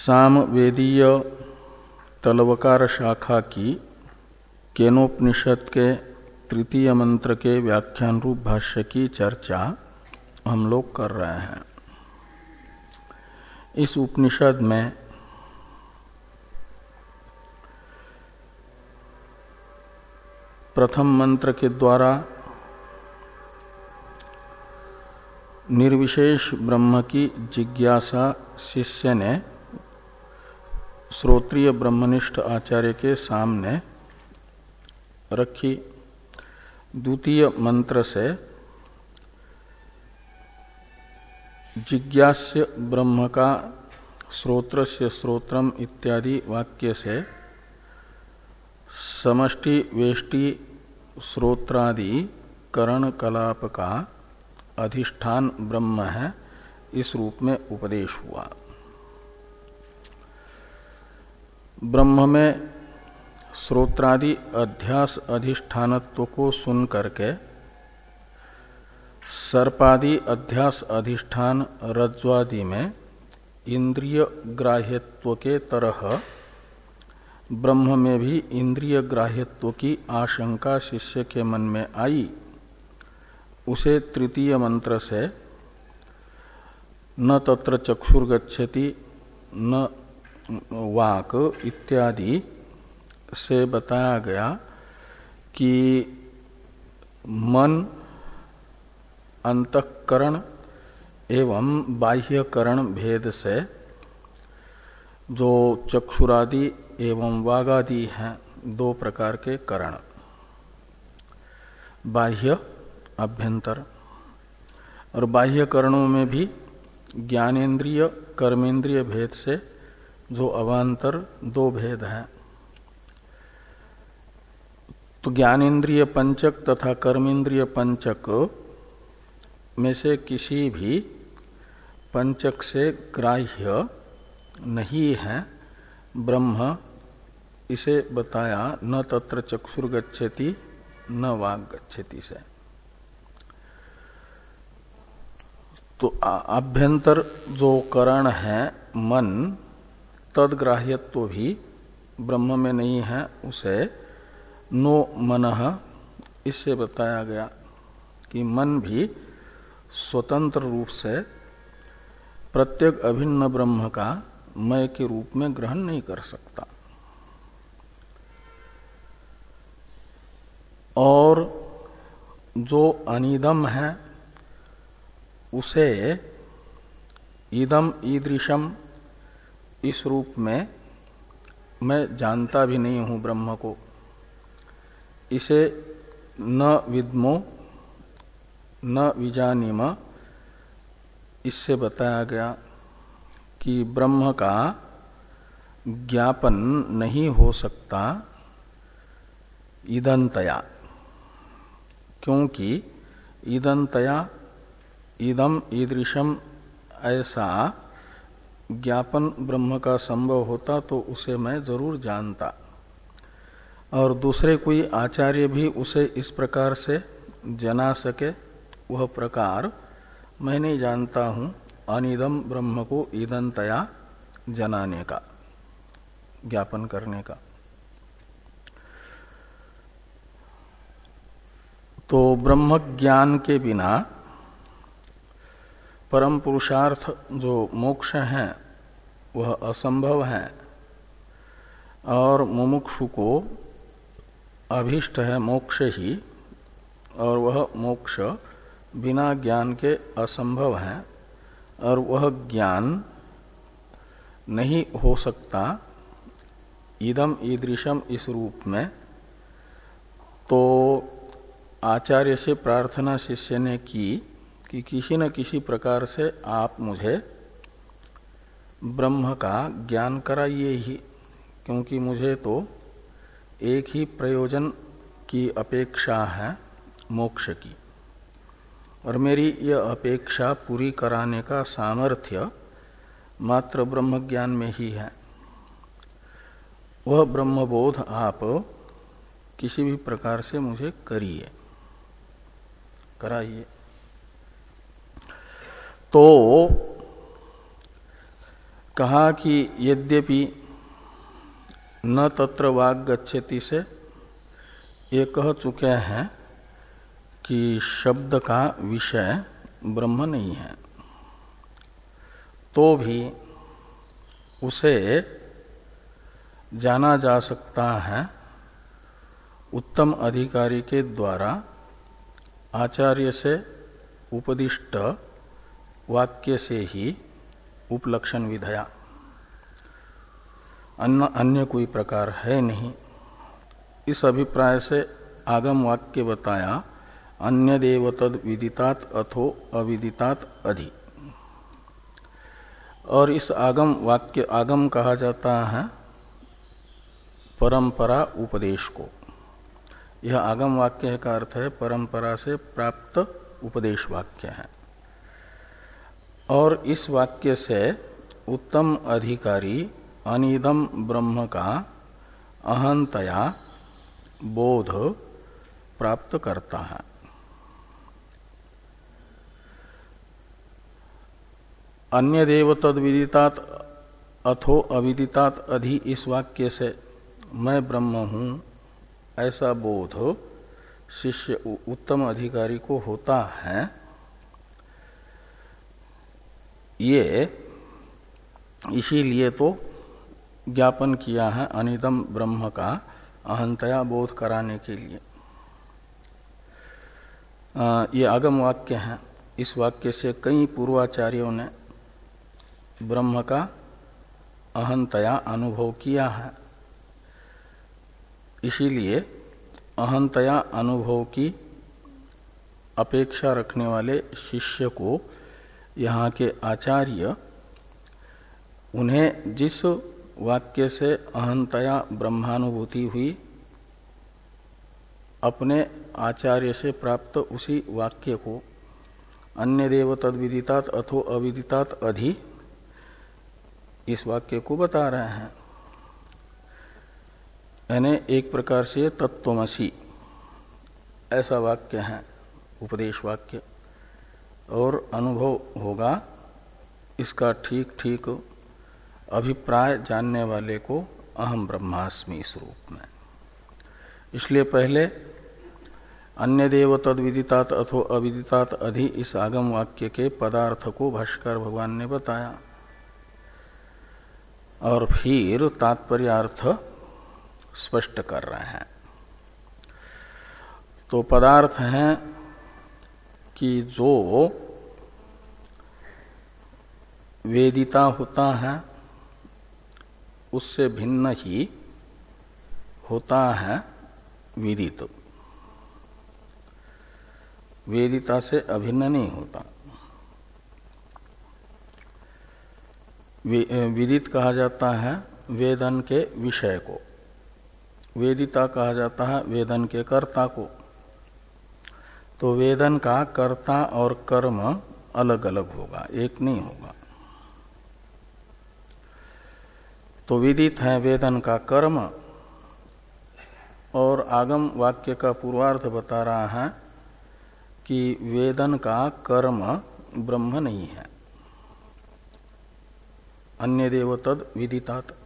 सामवेदीय तलवकार शाखा की केनोपनिषद के तृतीय मंत्र के व्याख्यान रूप भाष्य की चर्चा हम लोग कर रहे हैं। इस उपनिषद में प्रथम मंत्र के द्वारा निर्विशेष ब्रह्म की जिज्ञासा शिष्य ने श्रोत्रिय ब्रह्मनिष्ठ आचार्य के सामने रखी द्वितीय मंत्र से जिज्ञास्य ब्रह्म का श्रोत्र से श्रोत्रम इत्यादि वाक्य से समष्टि वेष्टि श्रोत्रादि करण कलाप का अधिष्ठान ब्रह्म है, इस रूप में उपदेश हुआ। ब्रह्म में श्रोत्रादि अध्यास अधिष्ठानत्व को सुन करके सर्पादि अध्यास अधिष्ठान रज्वादि में इंद्रिय ग्राह्यत्व के तरह ब्रह्म में भी इंद्रिय ग्राह्यत्व की आशंका शिष्य के मन में आई। उसे तृतीय मंत्र से न तत्र चक्षुर्गछति न वाक इत्यादि से बताया गया कि मन अंतकरण एवं बाह्यकरण भेद से जो चक्षुरादि एवं वागादि हैं, दो प्रकार के करण। बाह्य अभ्यंतर और बाह्य करणों में भी ज्ञानेन्द्रिय कर्मेंद्रिय भेद से जो अवान्तर दो भेद हैं। तो ज्ञानेन्द्रिय पंचक तथा कर्मेंद्रिय पंचक में से किसी भी पंचक से ग्राह्य नहीं है। ब्रह्म इसे बताया, न तत्र चक्षुर गच्छति, न वाग गच्छति से। तो आभ्यंतर जो करण है, मन तदग्राह्यत्व भी ब्रह्म में नहीं है, उसे नो मन, इससे बताया गया कि मन भी स्वतंत्र रूप से प्रत्येक अभिन्न ब्रह्म का मय के रूप में ग्रहण नहीं कर सकता। और जो अनिदम है, उसे ईदम ईदृशम इस रूप में मैं जानता भी नहीं हूँ ब्रह्म को। इसे न विद्मो, न विजानिम, इससे बताया गया कि ब्रह्म का ज्ञापन नहीं हो सकता ईदंतया क्योंकि ईदंतया ईदम ईदृशम ऐसा ज्ञापन ब्रह्म का संभव होता तो उसे मैं ज़रूर जानता। और दूसरे कोई आचार्य भी उसे इस प्रकार से जना सके, वह प्रकार मैं नहीं जानता हूँ। अनिदम ब्रह्म को ईदंतया जनाने का, ज्ञापन करने का। तो ब्रह्म ज्ञान के बिना परम पुरुषार्थ जो मोक्ष है, वह असंभव है। और मुमुक्षु को अभिष्ट है मोक्ष ही, और वह मोक्ष बिना ज्ञान के असंभव है, और वह ज्ञान नहीं हो सकता। इदम ईदृशम इस रूप में। तो आचार्य से प्रार्थना शिष्य ने की कि किसी न किसी प्रकार से आप मुझे ब्रह्म का ज्ञान कराइए ही, क्योंकि मुझे तो एक ही प्रयोजन की अपेक्षा है, मोक्ष की। और मेरी यह अपेक्षा पूरी कराने का सामर्थ्य मात्र ब्रह्म ज्ञान में ही है। वह ब्रह्मबोध आप किसी भी प्रकार से मुझे करिए, कराइए। तो कहा कि यद्यपि न तत्र वाग गच्छति से ये कह चुके हैं कि शब्द का विषय ब्रह्म नहीं है। तो भी उसे जाना जा सकता है उत्तम अधिकारी के द्वारा आचार्य से उपदिष्ट वाक्य से ही उपलक्षण विधया। अन्य अन्य कोई प्रकार है नहीं। इस अभिप्राय से आगम वाक्य बताया अन्य देव तद विदितात अथो अविदितात अधि। और इस आगम वाक्य, आगम कहा जाता है परंपरा उपदेश को। यह आगम वाक्य का अर्थ है, परंपरा से प्राप्त उपदेश वाक्य है। और इस वाक्य से उत्तम अधिकारी अनिदम ब्रह्म का अहंतया बोध प्राप्त करता है। अन्य देव तद विदितात अथो अविदितात अधि इस वाक्य से मैं ब्रह्म हूँ, ऐसा बोध शिष्य उत्तम अधिकारी को होता है। ये इसीलिए तो ज्ञापन किया है अनिदम ब्रह्म का अहंतया बोध कराने के लिए। आ, ये आगम वाक्य है। इस वाक्य से कई पूर्वाचार्यों ने ब्रह्म का अहंतया अनुभव किया है। इसीलिए अहंतया अनुभव की अपेक्षा रखने वाले शिष्य को यहाँ के आचार्य उन्हें जिस वाक्य से अहंतया ब्रह्मानुभूति हुई, अपने आचार्य से प्राप्त उसी वाक्य को अन्य देव तद विदितात अथो अविदितात अधि इस वाक्य को बता रहे हैं। यानी एक प्रकार से तत्वमसी, ऐसा वाक्य है, उपदेश वाक्य। और अनुभव होगा, इसका ठीक ठीक अभिप्राय जानने वाले को अहम ब्रह्मास्मि इस रूप में। इसलिए पहले अन्य देव तद विदितात अथो अविदितात अधि इस आगम वाक्य के पदार्थ को भाष्कर भगवान ने बताया। और फिर तात्पर्यार्थ स्पष्ट कर रहे हैं। तो पदार्थ है कि जो वेदिता होता है, उससे भिन्न ही होता है विदित। वेदिता से अभिन्न नहीं होता। विदित कहा जाता है वेदन के विषय को। वेदिता कहा जाता है वेदन के कर्ता को। तो वेदन का कर्ता और कर्म अलग अलग होगा, एक नहीं होगा। तो विदित है वेदन का कर्म, और आगम वाक्य का पूर्वार्थ बता रहा है कि वेदन का कर्म ब्रह्म नहीं है। अन्य देव तद विदितात।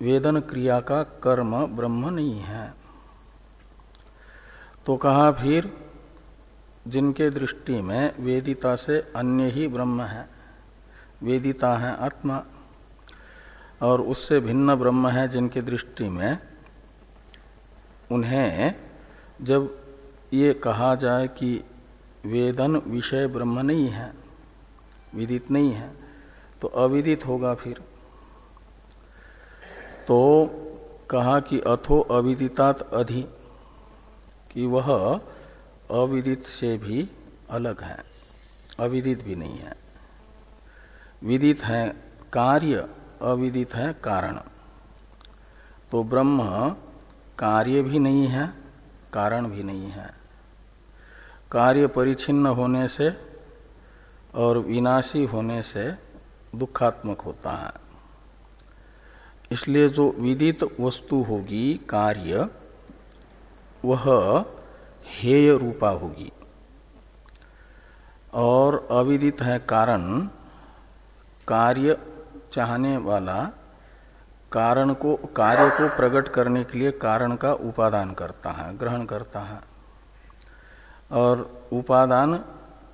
वेदन क्रिया का कर्म ब्रह्म नहीं है। तो कहा फिर जिनके दृष्टि में वेदिता से अन्य ही ब्रह्म है। वेदिता है आत्मा, और उससे भिन्न ब्रह्म है जिनके दृष्टि में उन्हें जब ये कहा जाए कि वेदन विषय ब्रह्म नहीं है, विदित नहीं है तो अविदित होगा फिर। तो कहा कि अथो अविदितात अधि, कि वह अविदित से भी अलग है। अविदित भी नहीं है। विदित है कार्य, अविदित है कारण। तो ब्रह्म कार्य भी नहीं है, कारण भी नहीं है। कार्य परिचिन्न होने से और विनाशी होने से दुखात्मक होता है। इसलिए जो विदित वस्तु होगी कार्य, वह हेय रूपा होगी। और अविदित है कारण, कार्य चाहने वाला कारण को, कार्य को प्रकट करने के लिए कारण का उपादान करता है, ग्रहण करता है। और उपादान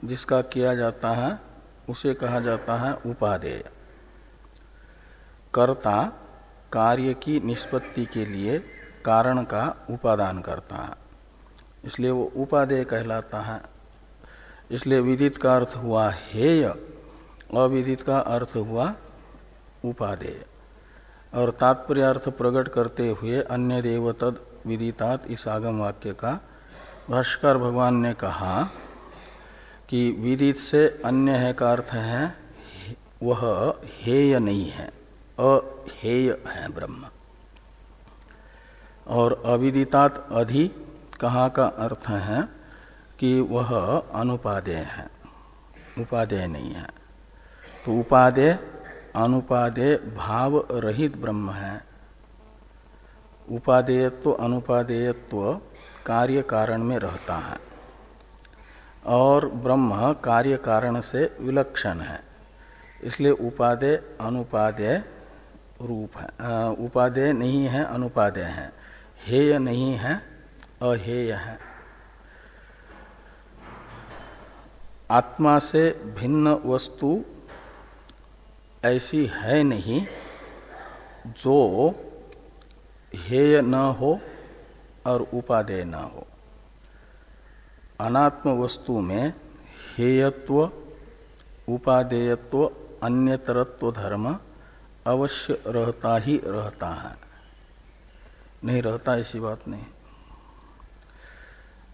जिसका किया जाता है, उसे कहा जाता है उपादेय। कर्ता कार्य की निष्पत्ति के लिए कारण का उपादान करता है। इसलिए वो उपादेय कहलाता है। इसलिए विदित का अर्थ हुआ हेय, अविदित का अर्थ हुआ उपादेय। और तात्पर्य अर्थ प्रकट करते हुए अन्य देव तद विदितात इस आगम वाक्य का भाष्कर भगवान ने कहा कि विदित से अन्य है का अर्थ है, वह हेय नहीं है, अहेय है ब्रह्म। और अविदितात अधि कहा का अर्थ है कि वह अनुपादेय है, उपादेय नहीं है। तो उपादेय, अनुपादेय भाव रहित ब्रह्म है। उपादेयत्व, अनुपादेयत्व कार्य कारण में रहता है। और ब्रह्म कार्य कारण से विलक्षण है। इसलिए उपादेय, अनुपादेय रूप है। उपादेय नहीं है, अनुपादेय है। हेय नहीं है अहेय। है आत्मा से भिन्न वस्तु ऐसी है नहीं, जो हेय न हो और उपादेय न हो। अनात्म वस्तु में हेयत्व, उपादेयत्व, अन्यतरत्व धर्म अवश्य रहता ही रहता है। नहीं रहता ऐसी बात नहीं।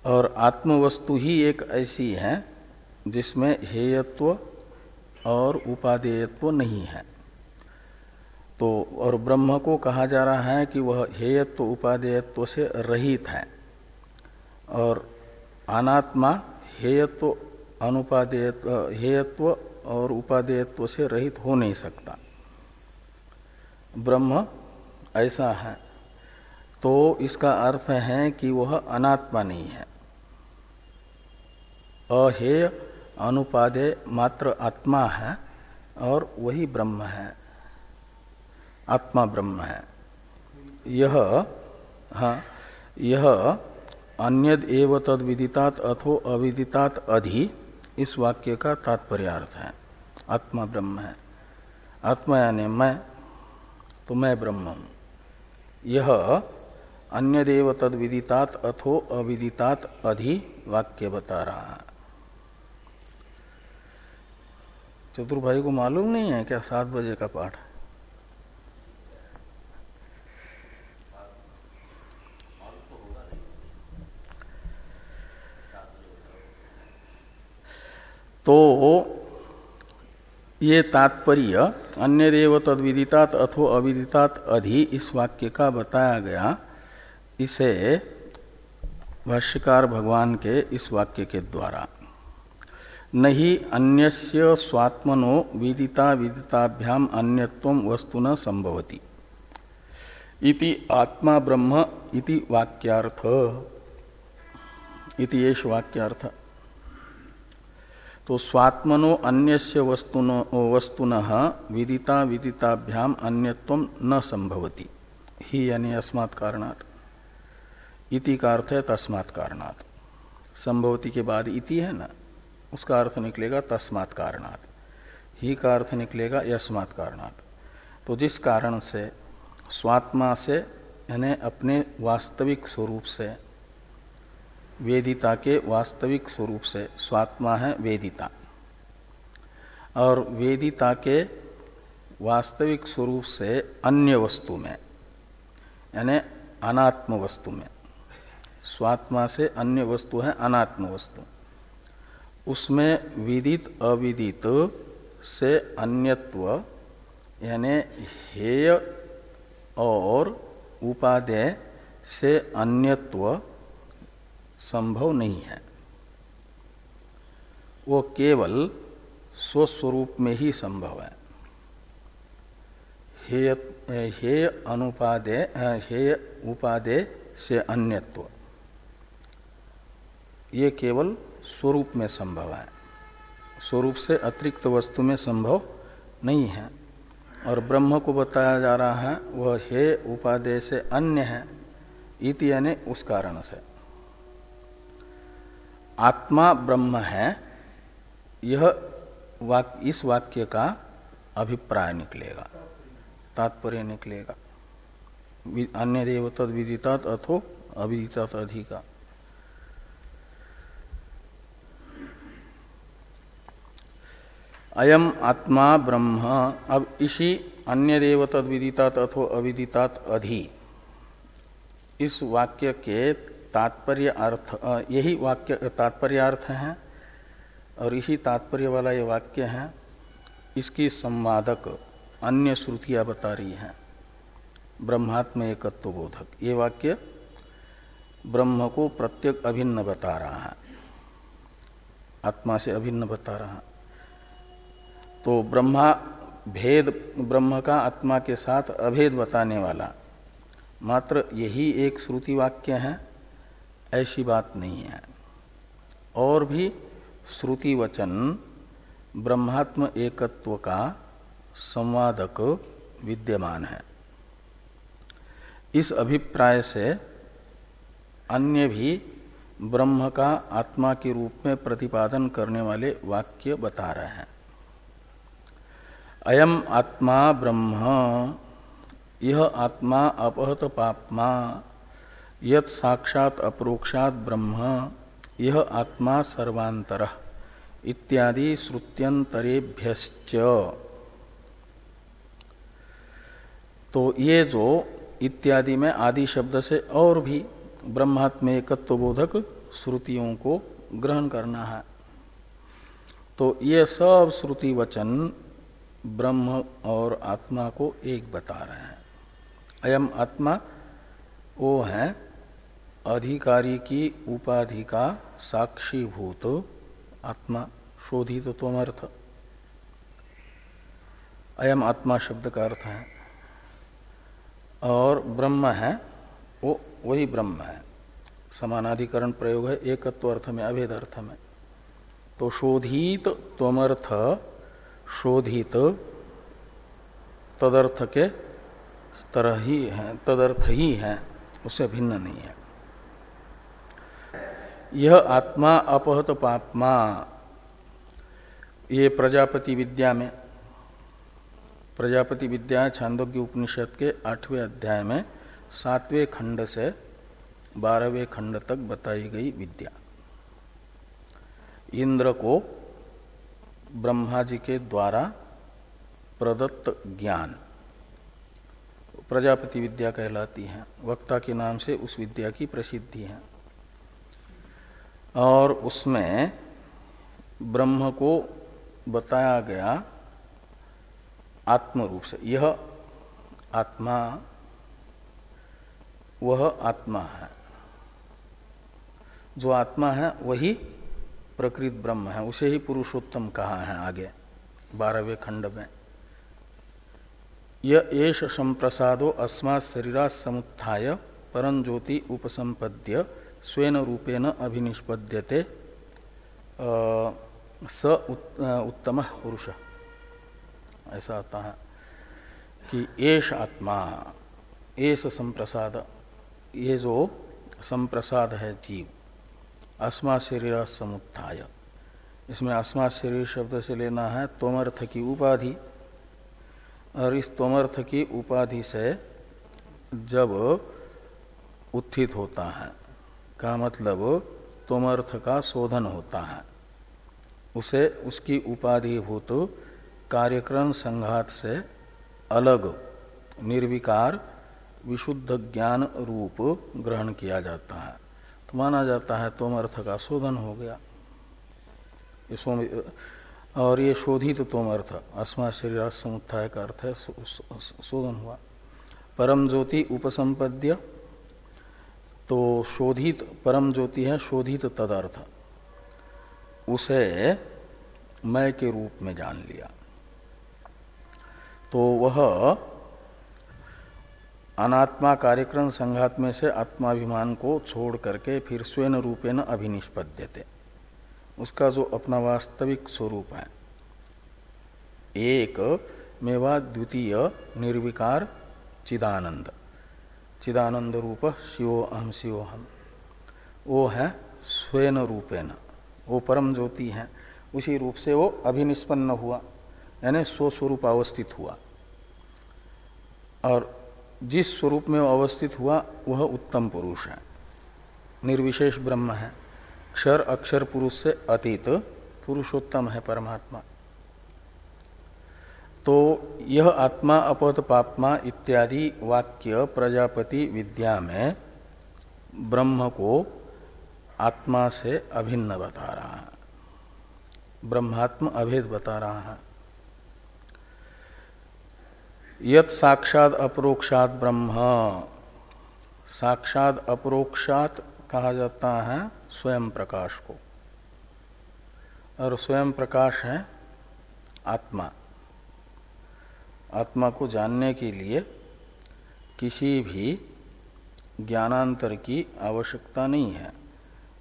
और आत्म वस्तु ही एक ऐसी है जिसमें हेयत्व और उपादेयत्व नहीं है। तो और ब्रह्म को कहा जा रहा है कि वह हेयत्व उपादेयत्व से रहित है और अनात्मा हेयत्व अनुपादेयत्व, हेयत्व और उपादेयत्व से रहित हो नहीं सकता। ब्रह्म ऐसा है। तो इसका अर्थ है कि वह अनात्मा नहीं है। अहेय अनुपादे मात्र आत्मा है और वही ब्रह्म है। आत्मा ब्रह्म है। यह हाँ यह अन्यद एव तद विदितात अथो अविदितात अधि इस वाक्य का तात्पर्यार्थ है। आत्मा ब्रह्म है। आत्मा यानी मैं तो मैं ब्रह्म हूँ। यह अन्य देव तद विदितात अथो अविदितात अधि वाक्य बता रहा है। चतुर भाई को मालूम नहीं है क्या सात बजे का पाठ तो ये तात्पर्य अन्य देव तद विदितात अथो अविदितात अधि इस वाक्य का बताया गया। इसे भाष्यकार भगवान के इस वाक्य के द्वारा। नहीं अन्यस्य स्वात्मनो विदिता विदिताभ्याम अन्यत्व वस्तु न संभवती इति आत्मा ब्रह्म इति वाक्यार्थ। इति येष वाक्यार्थ। तो स्वात्मनो अन्यस्य वस्तुनो, वस्तुन विदिता विदिताभ्याम अन्यत्व न संभवती ही यानी अस्मात् कारणात्। इति का अर्थ है तस्मात् कारणात्। संभवती के बाद इति है ना? उसका अर्थ निकलेगा तस्मात् कारणात्। ही का अर्थ निकलेगा यस्मात् कारणात्। तो जिस कारण से, स्वात्मा से, यानी अपने वास्तविक स्वरूप से, वेदिता के वास्तविक स्वरूप से स्वात्मा है वेदिता। और वेदिता के वास्तविक स्वरूप से अन्य वस्तु में, यानी अनात्म वस्तु में, स्वात्मा से अन्य वस्तु है अनात्म वस्तु। उसमें विदित, अविदित से अन्यत्व, यानी हेय और उपादेय से अन्यत्व संभव नहीं है। वो केवल स्वस्वरूप में ही संभव है। हेय हेय अनुपादेय, हेय उपादेय से अन्यत्व। ये केवल स्वरूप में संभव है। स्वरूप से अतिरिक्त वस्तु में संभव नहीं है। और ब्रह्म को बताया जा रहा है वह हे उपादेय से अन्य है इति यानी उस कारण से। आत्मा ब्रह्म है यह वाक, इस वाक्य का अभिप्राय निकलेगा तात्पर्य निकलेगा। अन्य देव तद विदितात अथो अविदितात अधिका। अयम आत्मा ब्रह्म। अब इसी अन्य देव तद विदितात अथो अविदितात अधि। इस वाक्य के तात्पर्य अर्थ यही वाक्य, तात्पर्य अर्थ है और इसी तात्पर्य वाला ये वाक्य है, इसकी संवादक अन्य श्रुतियाँ बता रही हैं। ब्रह्मात्म एकत्व बोधक ये वाक्य ब्रह्म को प्रत्येक अभिन्न बता रहा है। आत्मा से अभिन्न बता रहा तो ब्रह्मा भेद, ब्रह्म का आत्मा के साथ अभेद बताने वाला। मात्र यही एक श्रुति वाक्य है, ऐसी बात नहीं है। और भी श्रुति वचन ब्रह्मात्म एकत्व का संवादक विद्यमान है। इस अभिप्राय से अन्य भी ब्रह्म का आत्मा के रूप में प्रतिपादन करने वाले वाक्य बता रहे हैं। अयम आत्मा ब्रह्म। यह आत्मा अपहत पापमा। यत साक्षात अप्रोक्षात ब्रह्म। यह आत्मा सर्वांतर इत्यादि श्रुत्यंतरेभ्यश्च तो ये जो इत्यादि में आदि शब्द से और भी ब्रह्मात्म एकत्व बोधक श्रुतियों को ग्रहण करना है। तो ये सब श्रुति वचन ब्रह्म और आत्मा को एक बता रहे हैं। अयम आत्मा, वो है अधिकारी की उपाधि का साक्षीभूत आत्मा शोधित तोमर्थ। अयम आत्मा शब्द का अर्थ है, और ब्रह्म है, वो वही ब्रह्म है। समानाधिकरण प्रयोग है, एकत्व अर्थ में, अभेद अर्थ में। तो शोधित त्वमर्थ शोधित तदर्थ के तरह ही है तदर्थ ही है, उससे भिन्न नहीं है। यह आत्मा, अपहत पापमा ये प्रजापति विद्या में, प्रजापति विद्या छांदोग्य उपनिषद के आठवें अध्याय में सातवें खंड से बारहवें खंड तक बताई गई विद्या। इंद्र को ब्रह्मा जी के द्वारा प्रदत्त ज्ञान। प्रजापति विद्या कहलाती है। वक्ता के नाम से उस विद्या की प्रसिद्धि है। और उसमें ब्रह्म को बताया गया आत्म रूप से। यह आत्मा, वह आत्मा है। जो आत्मा है, वही प्रकृत ब्रह्म है, उसे ही पुरुषोत्तम कहा है आगे, बारहवें खंड में। यह एष संप्रसादो अस्मा शरीरा समुत्थाय परम ज्योति उपसंपद्य स्वेन रूपेण अभिनिष्पद्यते स उत्तम पुरुष। ऐसा आता है कि एश आत्मा एस संप्रसाद, ये जो संप्रसाद है जीव अस्मा शरीर समुत्थाय इसमें अस्मा शरीर शब्द से लेना है तोमर्थ की उपाधि। और इस तोमर्थ की उपाधि से जब उत्थित होता है, का मतलब तोमर्थ का शोधन होता है। उसे, उसकी उपाधि उपाधिभूत कार्यक्रम संघात से अलग, निर्विकार, विशुद्ध ज्ञान रूप ग्रहण किया जाता है। तो माना जाता है तोम अर्थ का शोधन हो गया। और ये शोधित तोम अर्थ, अस्मा शरीर समुत्थाय का अर्थ है शोधन हुआ। परम ज्योति उपसंपद्य तो शोधित, परम ज्योति है शोधित तदर्थ। उसे मय के रूप में जान लिया। तो वह अनात्मा कार्यक्रम संघात में से आत्माभिमान को छोड़ करके फिर स्वयं रूपेण अभिनिष्पद्यते। उसका जो अपना वास्तविक स्वरूप है। एक, मेवा द्वितीय, निर्विकार, चिदानंद। चिदानंद रूप शिवो अहम शिवो हम वो है स्वयं रूपेण। वो परम ज्योति है। उसी रूप से वो अभिनिष्पन्न हुआ। यानी स्वस्वरूप अवस्थित हुआ। और जिस स्वरूप में अवस्थित हुआ, वह उत्तम पुरुष है। निर्विशेष ब्रह्म है। क्षर, अक्षर पुरुष से अतीत, पुरुषोत्तम है परमात्मा। तो यह आत्मा, अपत, पापमा इत्यादि वाक्य प्रजापति विद्या में ब्रह्म को आत्मा से अभिन्न बता रहा है। ब्रह्मात्म अभेद बता रहा है। यत साक्षात अपरोक्षात ब्रह्म। साक्षात अपरोक्षात कहा जाता है स्वयं प्रकाश को। और स्वयं प्रकाश है आत्मा। आत्मा को जानने के लिए किसी भी ज्ञानांतर की आवश्यकता नहीं है।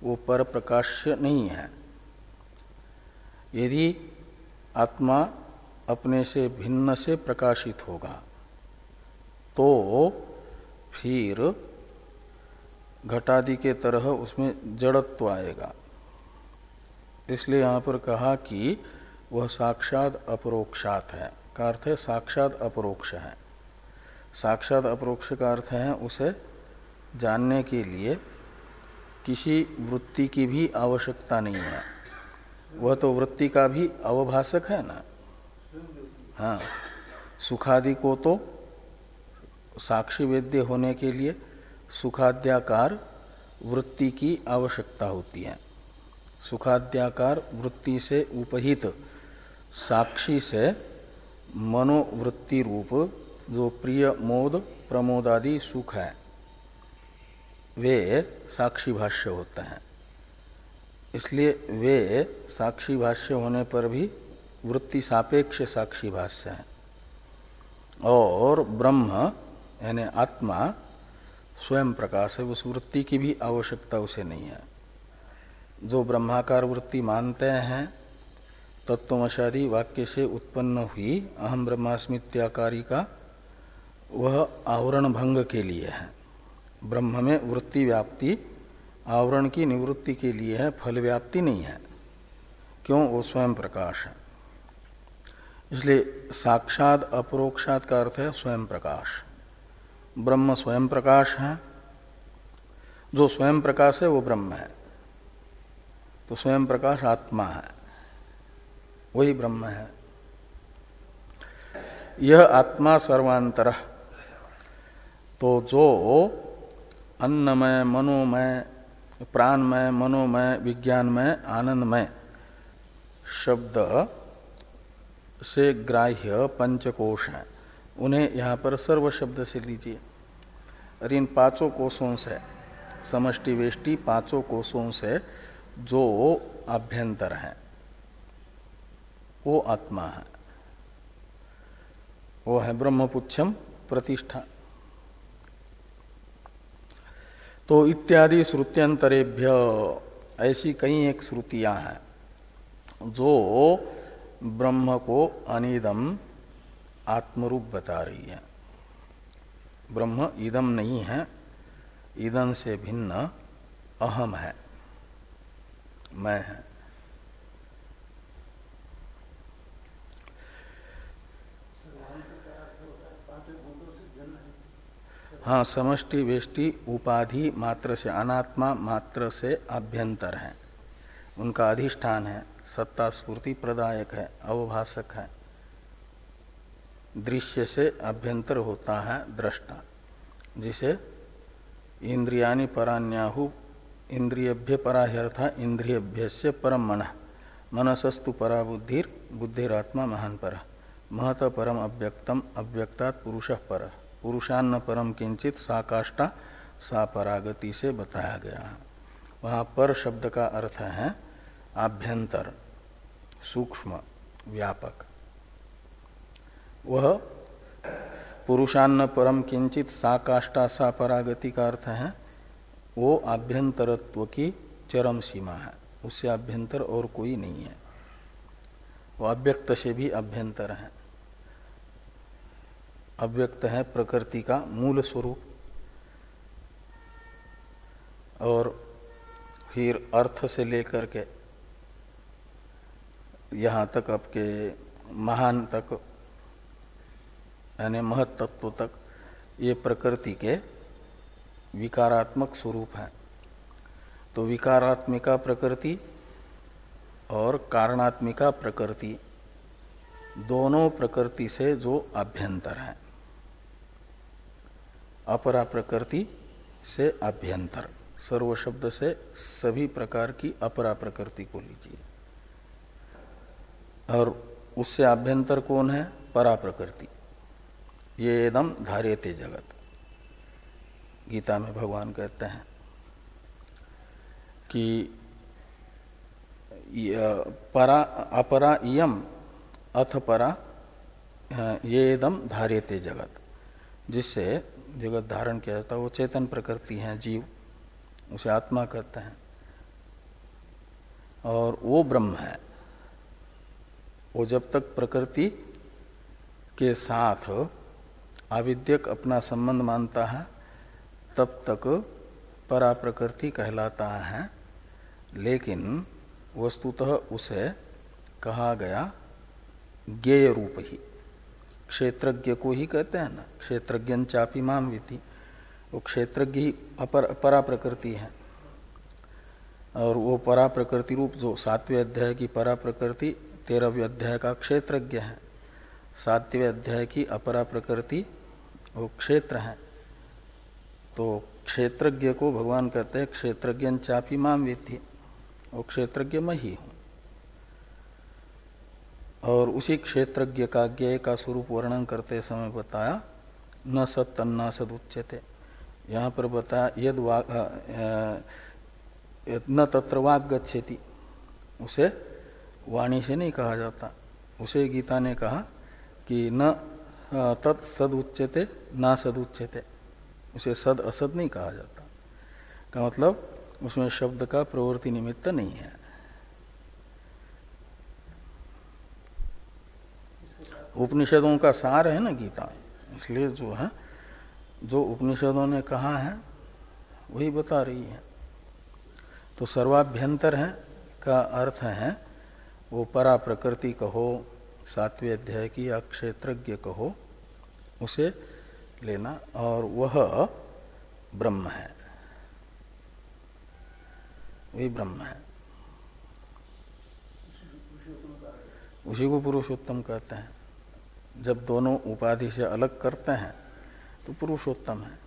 वो पर प्रकाश्य नहीं है। यदि आत्मा अपने से भिन्न से प्रकाशित होगा। तो फिर घटादि के तरह उसमें जड़त्व आएगा। इसलिए यहाँ पर कहा कि वह साक्षात अपरोक्षात है। का अर्थ है साक्षात अपरोक्ष है। साक्षात अपरोक्ष का अर्थ है उसे जानने के लिए किसी वृत्ति की भी आवश्यकता नहीं है। वह तो वृत्ति का भी अवभाषक है ना? हाँ सुखादि को तो साक्षी वेद्य होने के लिए सुखाद्याकार वृत्ति की आवश्यकता होती है। सुखाद्याकार वृत्ति से उपहित साक्षी से मनोवृत्ति रूप जो प्रिय, मोद, प्रमोदादि सुख है, वे साक्षी भाष्य होते हैं। इसलिए वे साक्षी भाष्य होने पर भी वृत्ति सापेक्ष साक्षी भाष्य है। और ब्रह्म, यानी आत्मा, स्वयं प्रकाश है, उस वृत्ति की भी आवश्यकता उसे नहीं है। जो ब्रह्माकार वृत्ति मानते हैं तत्वमशादी वाक्य से उत्पन्न हुई अहम ब्रह्मास्मित्याकारी का, वह आवरण भंग के लिए है। ब्रह्म में वृत्ति व्याप्ति, आवरण की निवृत्ति के लिए है, फल व्याप्ति नहीं है। क्यों? वो स्वयं प्रकाश है। इसलिए साक्षात अपरोक्षात का अर्थ है स्वयं प्रकाश। ब्रह्म स्वयं प्रकाश है। जो स्वयं प्रकाश है, वो ब्रह्म है। तो स्वयं प्रकाश आत्मा है। वही ब्रह्म है। यह आत्मा सर्वांतर। तो जो अन्नमय, मनोमय, प्राणमय, मनोमय, विज्ञानमय, आनंदमय शब्द से ग्राह्य पंचकोश है। उन्हें यहाँ पर सर्व शब्द से लीजिए। और इन पाँचों कोषों से, समष्टि वेष्टि पाँचों कोषों से जो आभ्यंतर है, वो आत्मा है। वो है ब्रह्मपुच्छम प्रतिष्ठा। तो इत्यादि श्रुत्यंतरेभ्य, ऐसी कई एक श्रुतियाँ हैं, जो ब्रह्म को अनिदम आत्मरूप बता रही है। ब्रह्म इदम नहीं है ईदन से भिन्न अहम है, मैं है। हाँ समष्टि वेष्टि उपाधि मात्र से अनात्मा मात्र से अभ्यंतर है। उनका अधिष्ठान है। सत्ता स्फूर्ति प्रदायक है, अवभाषक है। दृश्य से अभ्यंतर होता है दृष्टा, जिसे इंद्रियानि परान्याहु इंद्रियभ्य पराह्यर्था इंद्रियभ्य से परम मन, मनसस्तु परा बुद्धिर बुद्धिरात्मा महान पर, महत परम अव्यक्तम, अव्यक्तात् पुरुष पर, पुरुषान्न परम किंचित साकाष्ठा सा परागति से बताया गया। वहाँ पर शब्द का अर्थ है आभ्यंतर सूक्ष्म, व्यापक। वह पुरुषान्न परम किंचित साकाष्ठा सा परागति का अर्थ है, वो आभ्यंतरत्व की चरम सीमा है। उससे अभ्यंतर और कोई नहीं है। वो अव्यक्त से भी अभ्यंतर है। अव्यक्त है प्रकृति का मूल स्वरूप। और फिर अर्थ से लेकर के यहाँ तक आपके महान तक, यानी महत्त्व तक ये प्रकृति के विकारात्मक स्वरूप है। तो विकारात्मिका प्रकृति और कारणात्मिका प्रकृति दोनों प्रकृति से जो अभ्यंतर है। अपरा प्रकृति से अभ्यंतर सर्व शब्द से सभी प्रकार की अपरा प्रकृति को लीजिए। और उससे आभ्यंतर कौन है? परा प्रकृति ये एकदम धार्यते जगत। गीता में भगवान कहते हैं कि परा, अपरा इम अथ परा ये एकदम धार्यते जगत। जिससे जगत धारण किया जाता है, वो चेतन प्रकृति है, जीव, उसे आत्मा कहते हैं। और वो ब्रह्म है। वो जब तक प्रकृति के साथ आविद्यक अपना संबंध मानता है, तब तक परा प्रकृति कहलाता है। लेकिन वस्तुतः उसे कहा गया ज्ञेय रूप ही। क्षेत्रज्ञ को ही कहते हैं ना, क्षेत्रज्ञ चापी माम विधि वो क्षेत्रज्ञ ही अपर परा प्रकृति है। और वो परा प्रकृति रूप जो सातवें अध्याय की परा प्रकृति तेरहवें अध्याय का क्षेत्रज्ञ है। सातवें अध्याय की अपरा प्रकृति वो क्षेत्र है। तो क्षेत्रज्ञ को भगवान कहते हैं क्षेत्रज्ञ चापी माम विधि वो क्षेत्रज्ञ मैं ही हूँ। और उसी क्षेत्रज्ञ का ज्ञ का स्वरूप वर्णन करते समय बताया, न सत तन्ना सद उच्चते यहाँ पर बताया, यद न तत्र वाग गच्छेति उसे वाणी से नहीं कहा जाता। उसे गीता ने कहा कि न तत् सद उच्चते ना सद उच्चते उसे सद असद नहीं कहा जाता। का मतलब उसमें शब्द का प्रवृत्ति निमित्त नहीं है। उपनिषदों का सार है ना गीता। इसलिए जो है, जो उपनिषदों ने कहा है, वही बता रही है। तो सर्वाभ्यंतर है का अर्थ है वो परा प्रकृति कहो, सातवें अध्याय की या क्षेत्रज्ञ कहो, उसे लेना और वह ब्रह्म है। वही ब्रह्म है। उसी को पुरुषोत्तम कहते हैं। जब दोनों उपाधि से अलग करते हैं तो पुरुषोत्तम है।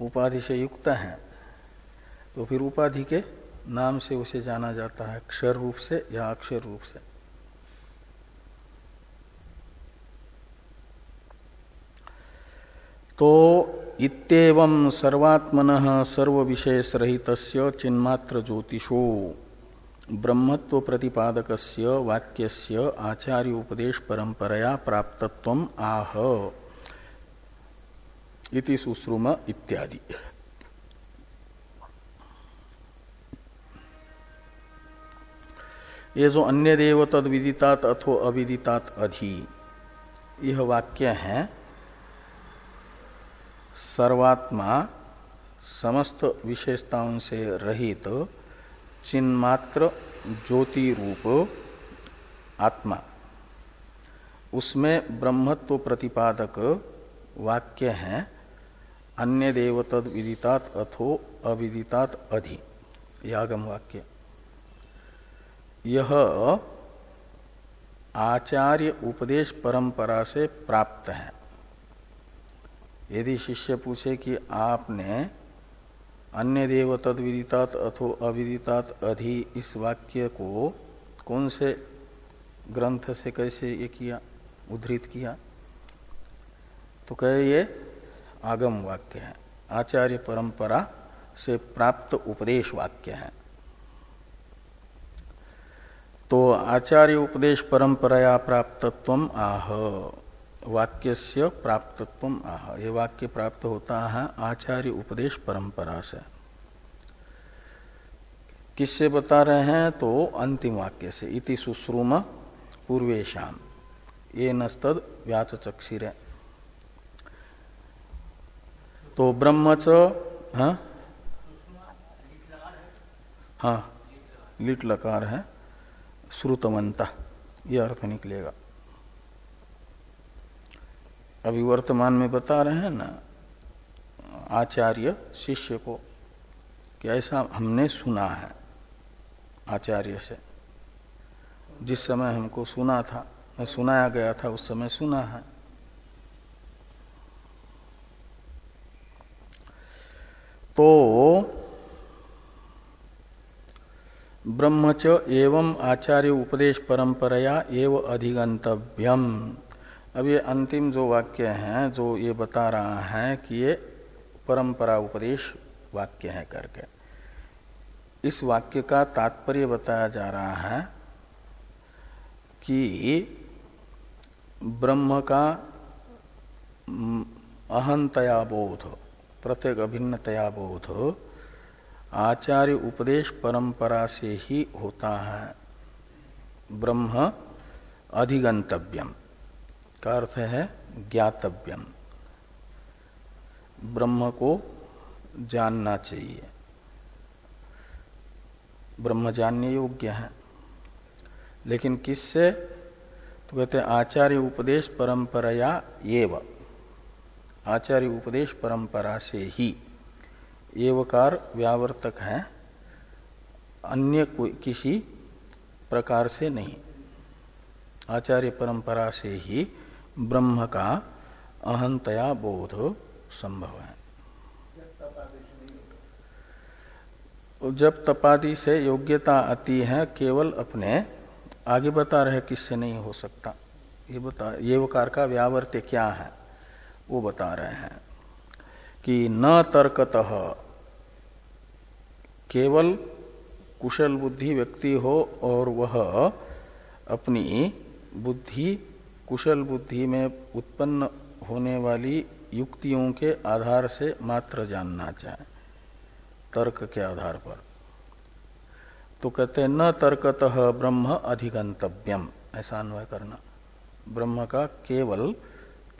उपाधि से युक्त है तो फिर उपाधि के नाम से उसे जाना जाता है, अक्षर रूप से या अक्षर रूप से। तो इतम सर्वात्मन सर्व विषय सहित चिन्मात्र ज्योतिषो ब्रह्मत्व प्रतिपादक वाक्य आचार्य उपदेश परंपरया प्राप्तत्व आह इति सुश्रुम इत्यादि। ये जो अन्य देव तद विदितात अथो अविदितात अधि, यह वाक्य है, सर्वात्मा समस्त विशेषताओं से रहित तो चिन्मात्र ज्योति रूप आत्मा। उसमें ब्रह्मत्व प्रतिपादक वाक्य है, अन्य देव तद विदितात अथो अविदितात अधि यागम वाक्य। यह आचार्य उपदेश परंपरा से प्राप्त है। यदि शिष्य पूछे कि आपने अन्य देव तद विदितात अथो अविदितात अधि इस वाक्य को कौन से ग्रंथ से कैसे ये किया, उद्धृत किया? तो कहे ये आगम वाक्य है। आचार्य परंपरा से प्राप्त उपदेश वाक्य है। तो आचार्य उपदेश परंपराया प्राप्तत्व आह। वाक्य से प्राप्तत्व आह। ये वाक्य प्राप्त होता है आचार्य उपदेश परंपरा से। किससे बता रहे हैं? तो अंतिम वाक्य से। इति सुश्रुम पूर्वेशम ये नस्तद व्याचक्षिर तो ब्रह्मच हाँ? हाँ लिट लकार है। श्रुतवंत यह अर्थ निकलेगा। अभी वर्तमान में बता रहे हैं ना, आचार्य शिष्य को, कि ऐसा हमने सुना है, आचार्य से। जिस समय हमको सुना था सुनाया गया था, उस समय सुना है। तो ब्रह्मच एवं आचार्य उपदेश परंपराया एव अधिगंतव्यम। अब ये अंतिम जो वाक्य है, जो ये बता रहा है कि ये परंपरा उपदेश वाक्य है करके। इस वाक्य का तात्पर्य बताया जा रहा है कि ब्रह्म का अहंतया बोध प्रत्येक अभिन्नतया बोध आचार्य उपदेश परंपरा से ही होता है। ब्रह्म अधिगंतव्यम का अर्थ है ज्ञातव्यम। ब्रह्म को जानना चाहिए। ब्रह्म जानने योग्य है। लेकिन किससे? तो कहते आचार्य उपदेश परंपराया एव। आचार्य उपदेश परंपरा से ही। एवकार व्यावर्तक है। अन्य कोई किसी प्रकार से नहीं। आचार्य परंपरा से ही ब्रह्म का अहंतया बोध संभव है। जब तपादि से योग्यता आती है, केवल अपने आगे बता रहे किससे नहीं हो सकता। ये बता ये वकार का व्यावर्त्य क्या है, वो बता रहे हैं। कि न तर्कतः। केवल कुशल बुद्धि व्यक्ति हो और वह अपनी बुद्धि, कुशल बुद्धि में उत्पन्न होने वाली युक्तियों के आधार से मात्र जानना चाहे। तर्क के आधार पर। तो कहते न तर्कतः ब्रह्म अधिगंतव्यम। ऐसा अन्वय करना। ब्रह्म का केवल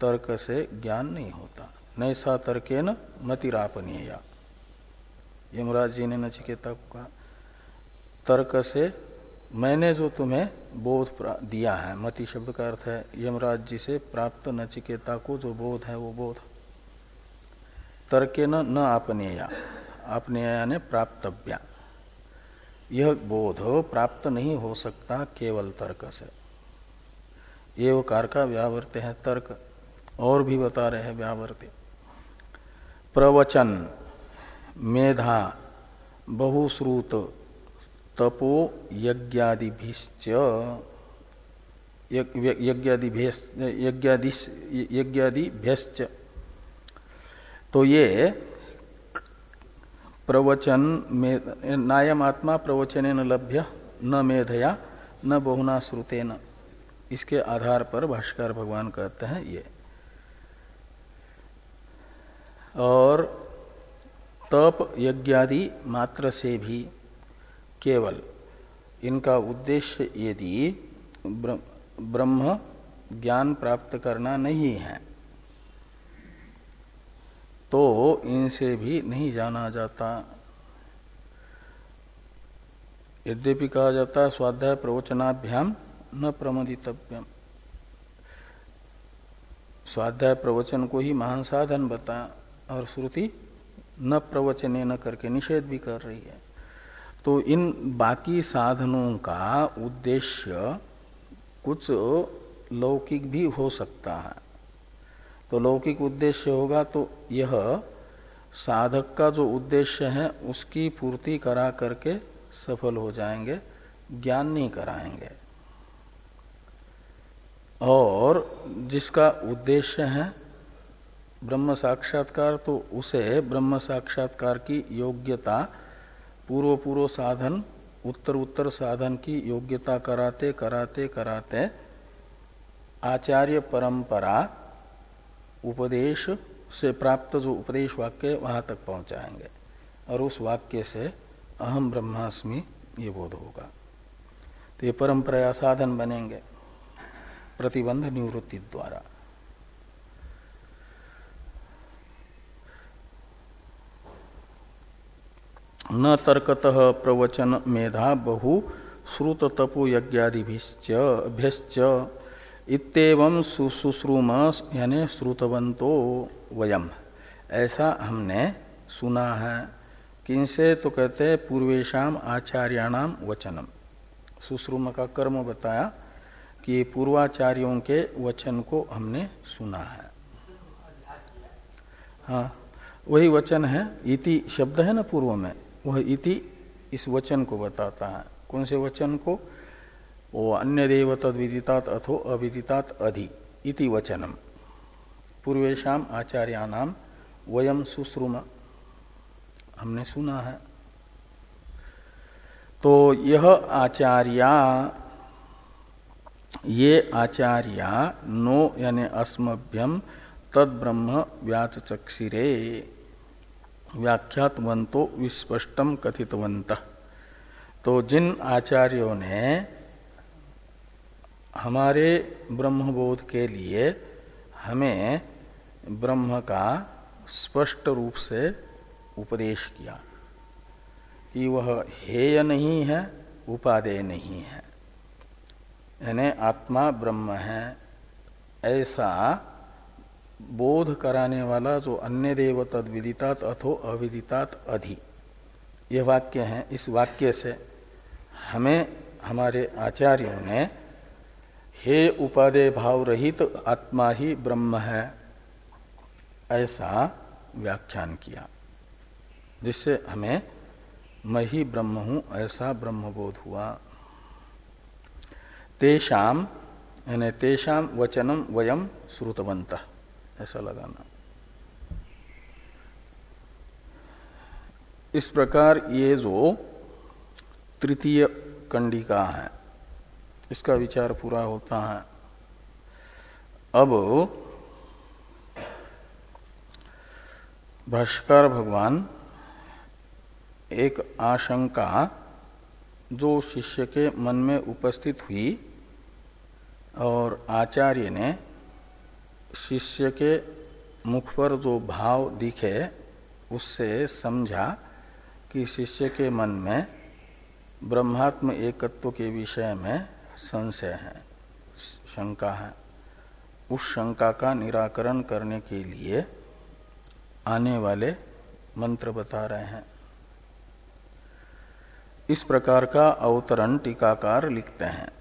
तर्क से ज्ञान नहीं होता। नैसा तर्के न मतिरापनीय। यमराज जी ने नचिकेता को कहा, तर्क से मैंने जो तुम्हें बोध दिया है, मति शब्द का अर्थ है, यमराज जी से प्राप्त नचिकेता को जो बोध है, वो बोध। तर्के न न आपनेया। आपनेया ने प्राप्तव्या। यह बोध प्राप्त नहीं हो सकता केवल तर्क से। एवकार का व्यावर्त है, तर्क और भी बता रहे हैं व्यावर्त। प्रवचन, मेधा, बहुश्रुत, तपो यज्ञादिभिश्च तो ये प्रवचन में, नायमात्मा प्रवचन न लभ्य, न मेधया, न बहुना श्रुतेन। इसके आधार पर भाष्कर भगवान कहते हैं ये। और तप यज्ञादि मात्र से भी केवल। इनका उद्देश्य यदि ब्रह्म ज्ञान प्राप्त करना नहीं है तो इनसे भी नहीं जाना जाता। यद्यपि कहा जाता है, स्वाध्याय प्रवचनाभ्याम न प्रमोदितव्यम। स्वाध्याय प्रवचन को ही महान साधन बता और श्रुति न प्रवचने न करके निषेध भी कर रही है। तो इन बाकी साधनों का उद्देश्य कुछ लौकिक भी हो सकता है। तो लौकिक उद्देश्य होगा तो यह साधक का जो उद्देश्य है, उसकी पूर्ति करा करके सफल हो जाएँगे, ज्ञान नहीं कराएँगे। और जिसका उद्देश्य है ब्रह्म साक्षात्कार तो उसे ब्रह्म साक्षात्कार की योग्यता पूर्व पूर्व साधन उत्तर उत्तर साधन की योग्यता कराते कराते कराते, आचार्य परंपरा, उपदेश से प्राप्त जो उपदेश वाक्य वहाँ तक पहुंचाएँगे। और उस वाक्य से अहम ब्रह्मास्मि ये बोध होगा। तो ये परंपरा साधन बनेंगे, प्रतिबंध निवृत्ति द्वारा। न तर्कत प्रवचन मेधा बहु श्रुत तपो यज्ञादिभ्यश्च इतम सुश्रुम यानी श्रुतवंतो वयम। ऐसा हमने सुना है। किनसे तो कहते पूर्वेशम आचार्याणाम वचनम। सुश्रुम का कर्म बताया कि पूर्वाचार्यों के वचन को हमने सुना है। हाँ वही वचन है। इति शब्द है ना पूर्व में? वह इति इस वचन को बताता है। कौन से वचन को? वो अन्य देव तद विदितात अथो अविदितात अधि इति वचनम। पूर्वेशम आचार्यानाम वयम सुश्रुम। हमने सुना है। तो यह आचार्या, ये आचार्या नो यानी अस्मभ्यम तद ब्रह्म व्याच चक्षिरे व्याख्यातवंतो विस्पष्टम कथितवंत तो जिन आचार्यों ने हमारे ब्रह्मबोध के लिए हमें ब्रह्म का स्पष्ट रूप से उपदेश किया कि वह हेय नहीं है, उपादेय नहीं है। यानी आत्मा ब्रह्म है, ऐसा बोध कराने वाला जो अन्य देव तद विदितात अथो अविदितात अधि। यह वाक्य है। इस वाक्य से हमें, हमारे आचार्यों ने, हे उपादेय भाव रहित आत्मा ही ब्रह्म है, ऐसा व्याख्यान किया, जिससे हमें मैं ही ब्रह्म हूँ, ऐसा ब्रह्मबोध हुआ। तेषाम यानी तेषाम वचनम वयम श्रुतवंत ऐसा लगाना। इस प्रकार ये जो तृतीय कंडिका है, इसका विचार पूरा होता है। अब भाष्कर भगवान एक आशंका जो शिष्य के मन में उपस्थित हुई और आचार्य ने शिष्य के मुख पर जो भाव दिखे, उससे समझा कि शिष्य के मन में ब्रह्मात्म एकत्व के विषय में संशय है, शंका है। उस शंका का निराकरण करने के लिए आने वाले मंत्र बता रहे हैं। इस प्रकार का अवतरण टीकाकार लिखते हैं।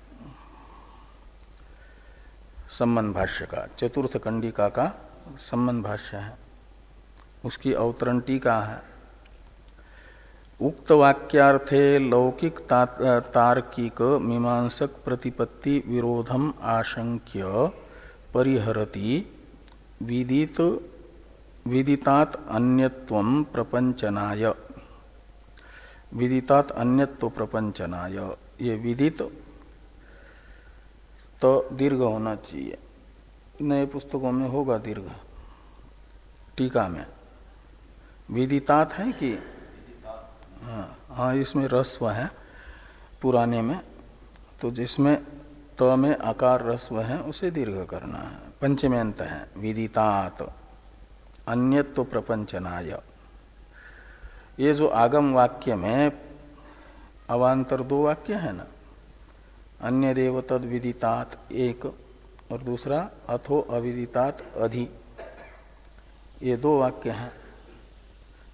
संबंध भाष्य का चतुर्थ कंडिका का संबंध भाष्य है। उसकी अवतरण टीका है। उक्त वाक्यार्थे लौकिक तार्किक मीमांसक प्रतिपत्ति विरोधम आशंक्य परिहरति विदित, विदितात अन्यत्वम प्रपंचनाय। विदितात अन्यत्व प्रपंचनाय। ये विदित तो दीर्घ होना चाहिए। नए पुस्तकों में होगा दीर्घ। टीका में। विदितात है कि हाँ हाँ इसमें रस्व है, पुराने में। तो जिसमें त में आकार रस्व है, उसे दीर्घ करना है। पंचमें अंत है, विदितात। अन्यत्व प्रपंचनाय। ये जो आगम वाक्य में, अवान्तर दो वाक्य है ना? अन्य देव तद विदितात एक और दूसरा अथो अविदितात अधि। ये दो वाक्य हैं।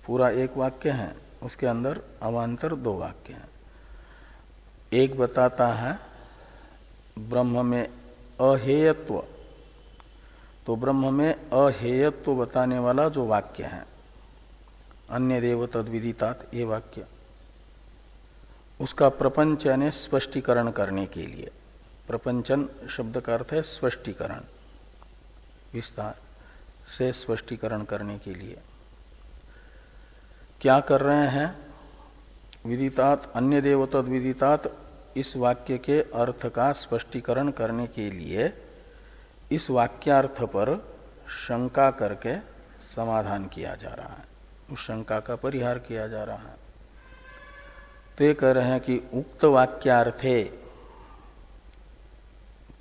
पूरा एक वाक्य है, उसके अंदर अवान्तर दो वाक्य हैं। एक बताता है, ब्रह्म में अहेयत्व। तो ब्रह्म में अहेयत्व बताने वाला जो वाक्य है, अन्य देव तद्विदितात ये वाक्य। उसका प्रपंच यानी स्पष्टीकरण करने के लिए। प्रपंचन शब्द का अर्थ है स्पष्टीकरण। विस्तार से स्पष्टीकरण करने के लिए। क्या कर रहे हैं? विदितात, अन्य देव तद्विदितात इस वाक्य के अर्थ का स्पष्टीकरण करने के लिए इस वाक्यार्थ पर शंका करके समाधान किया जा रहा है। उस शंका का परिहार किया जा रहा है। तो ये कह रहे हैं कि उक्त वाक्यार्थे।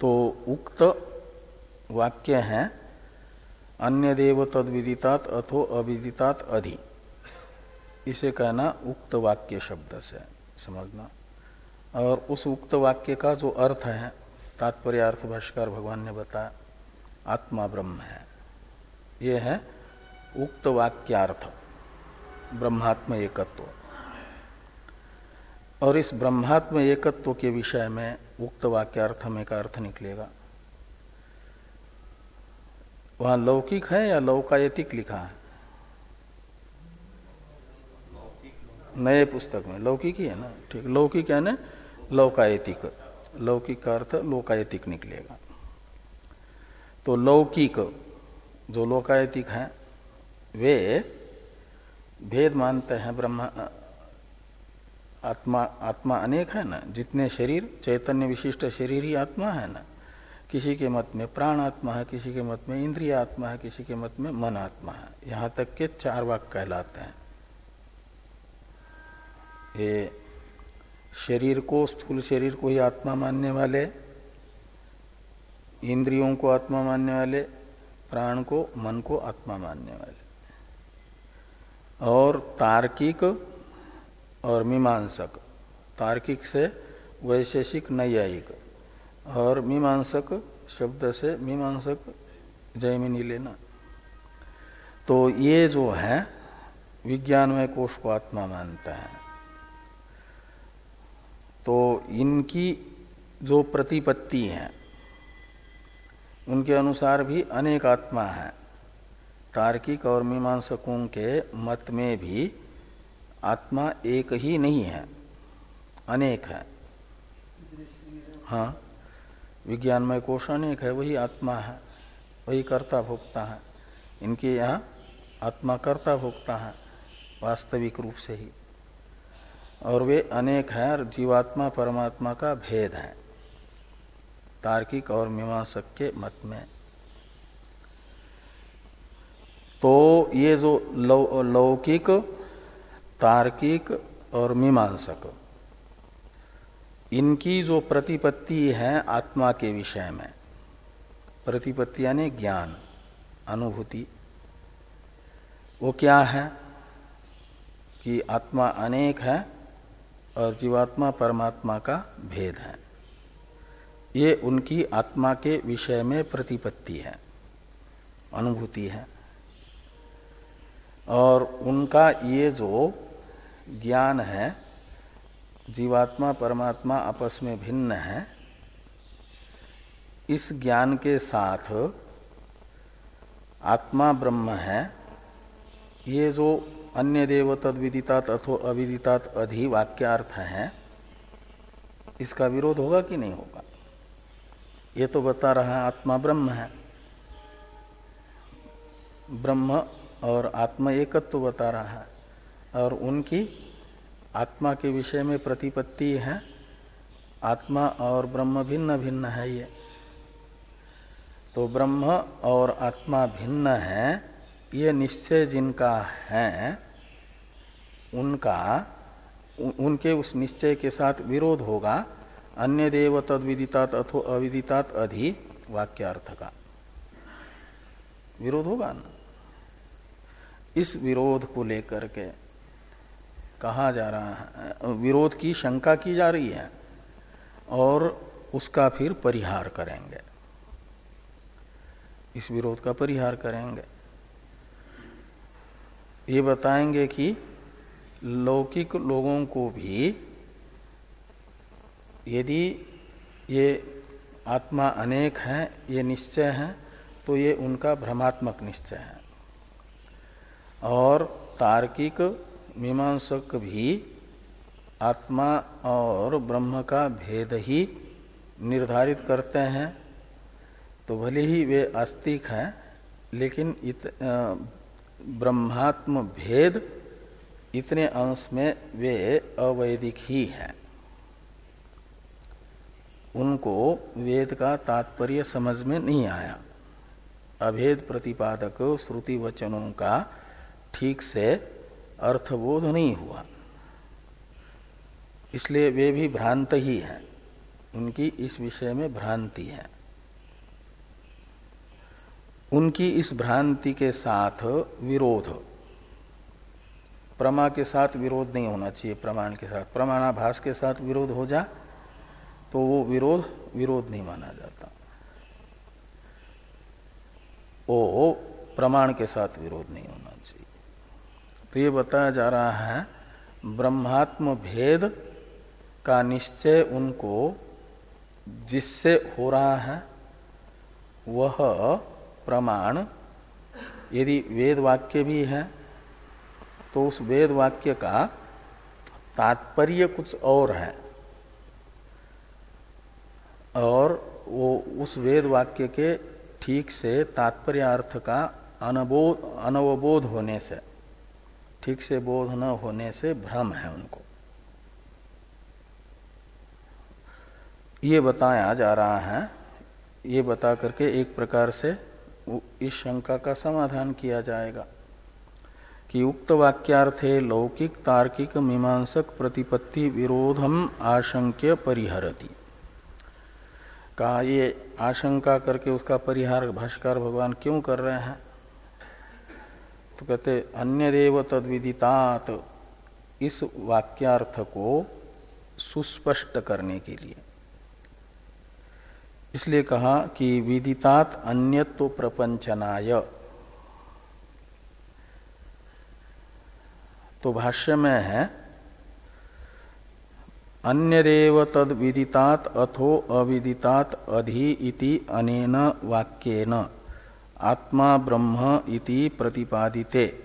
तो उक्त वाक्य है अन्य देव तद विदितात अथो अविदितात अधि। इसे कहना उक्त वाक्य शब्द से, समझना। और उस उक्त वाक्य का जो अर्थ है, तात्पर्य अर्थ भाष्कर भगवान ने बताया, आत्मा ब्रह्म है। ये है उक्त वाक्यार्थ, ब्रह्मात्म एकत्व। और इस ब्रह्मात्म एकत्व के विषय में उक्त वाक्यार्थ में का अर्थ निकलेगा। वहाँ लौकिक है या लौकायतिक लिखा है? नए पुस्तक में। लौकिक ही है ना? ठीक, लौकिक है ना लौकायतिक। लौकिक का अर्थ लोकायतिक निकलेगा। तो लौकिक, जो लोकायतिक है, वे भेद मानते हैं ब्रह्मा आत्मा आत्मा अनेक है ना? जितने शरीर, चैतन्य विशिष्ट शरीर ही आत्मा है ना? किसी के मत में प्राण आत्मा है, किसी के मत में इंद्रिय आत्मा है, किसी के मत में मन आत्मा है। यहाँ तक के चार वाक कहलाते हैं। ये शरीर को, स्थूल शरीर को ही आत्मा मानने वाले, इंद्रियों को आत्मा मानने वाले, प्राण को, मन को आत्मा मानने वाले। और तार्किक और मीमांसक। तार्किक से वैशेषिक नैयायिक। और मीमांसक शब्द से मीमांसक जयमिनी लेना। तो ये जो है, विज्ञान में कोष को आत्मा मानता है। तो इनकी जो प्रतिपत्ति है, उनके अनुसार भी अनेक आत्मा है। तार्किक और मीमांसकों के मत में भी आत्मा एक ही नहीं है अनेक है। हाँ विज्ञानमय कोष अनेक है वही आत्मा है वही कर्ता भोक्ता है। इनके यहाँ आत्मा कर्ता भोक्ता है वास्तविक रूप से ही। और वे अनेक हैं और जीवात्मा परमात्मा का भेद है तार्किक और मीमांसक के मत में। तो ये जो लौ, लौकिक तार्किक और मीमांसक। इनकी जो प्रतिपत्ति है आत्मा के विषय में, प्रतिपत्ति यानी ज्ञान, अनुभूति, वो क्या है कि आत्मा अनेक है और जीवात्मा परमात्मा का भेद है। ये उनकी आत्मा के विषय में प्रतिपत्ति है, अनुभूति है। और उनका ये जो ज्ञान है, जीवात्मा, परमात्मा आपस में भिन्न है, इस ज्ञान के साथ आत्मा ब्रह्म है, ये जो अन्य देव तद विदितात अथो अविदितात अधि वाक्यार्थ है, इसका विरोध होगा कि नहीं होगा? ये तो बता रहा है आत्मा ब्रह्म है। ब्रह्म और आत्मा एकत्व तो बता रहा है। और उनकी आत्मा के विषय में प्रतिपत्ति है। आत्मा और ब्रह्म भिन्न भिन्न है ये। तो ब्रह्म और आत्मा भिन्न है, ये निश्चय जिनका है, उनका उनके उस निश्चय के साथ विरोध होगा। अन्य देव तद विदितात अथो अविदितात अधि वाक्यार्थ का विरोध होगा ना? इस विरोध को लेकर के कहा जा रहा है, विरोध की शंका की जा रही है, और उसका फिर परिहार करेंगे। इस विरोध का परिहार करेंगे। ये बताएँगे कि लौकिक लोगों को भी यदि ये आत्मा अनेक है, ये निश्चय है तो ये उनका भ्रमात्मक निश्चय है। और तार्किक मीमांसक भी आत्मा और ब्रह्म का भेद ही निर्धारित करते हैं। तो भले ही वे आस्तिक हैं, लेकिन इत ब्रह्मात्म भेद इतने अंश में वे अवैदिक ही हैं। उनको वेद का तात्पर्य समझ में नहीं आया। अभेद प्रतिपादक श्रुति वचनों का ठीक से अर्थबोध नहीं हुआ। इसलिए वे भी भ्रांत ही हैं। उनकी इस विषय में भ्रांति है। उनकी इस भ्रांति के साथ विरोध। प्रमा के साथ विरोध नहीं होना चाहिए, प्रमाण के साथ। प्रमाणाभास के साथ विरोध हो जा तो वो विरोध विरोध नहीं माना जाता। वो प्रमाण के साथ विरोध नहीं तो ये बताया जा रहा है, ब्रह्मात्म भेद का निश्चय उनको जिससे हो रहा है, वह प्रमाण। यदि वेद वाक्य भी है तो उस वेद वाक्य का तात्पर्य कुछ और है। और वो उस वेद वाक्य के ठीक से तात्पर्य अर्थ का अनबोध अनवबोध होने से। ठीक से बोध न होने से भ्रम है उनको। ये बताया जा रहा है, ये बता करके एक प्रकार से इस शंका का समाधान किया जाएगा कि उक्त वाक्यार्थे लौकिक तार्किक मीमांसक प्रतिपत्ति विरोधम आशंक्य परिहरती। का ये आशंका करके उसका परिहार भाष्कर भगवान क्यों कर रहे हैं? तो कहते अन्य देव तद विदितात इस वाक्यार्थ को सुस्पष्ट करने के लिए। इसलिए कहा कि विदितात अन्यत्व प्रपंचनाय। तो भाष्य में है अन्यरेव तद विदितात अथो अविदितात अधि इति अनेन वाक्येन। आत्मा ब्रह्म इति प्रतिपादिते।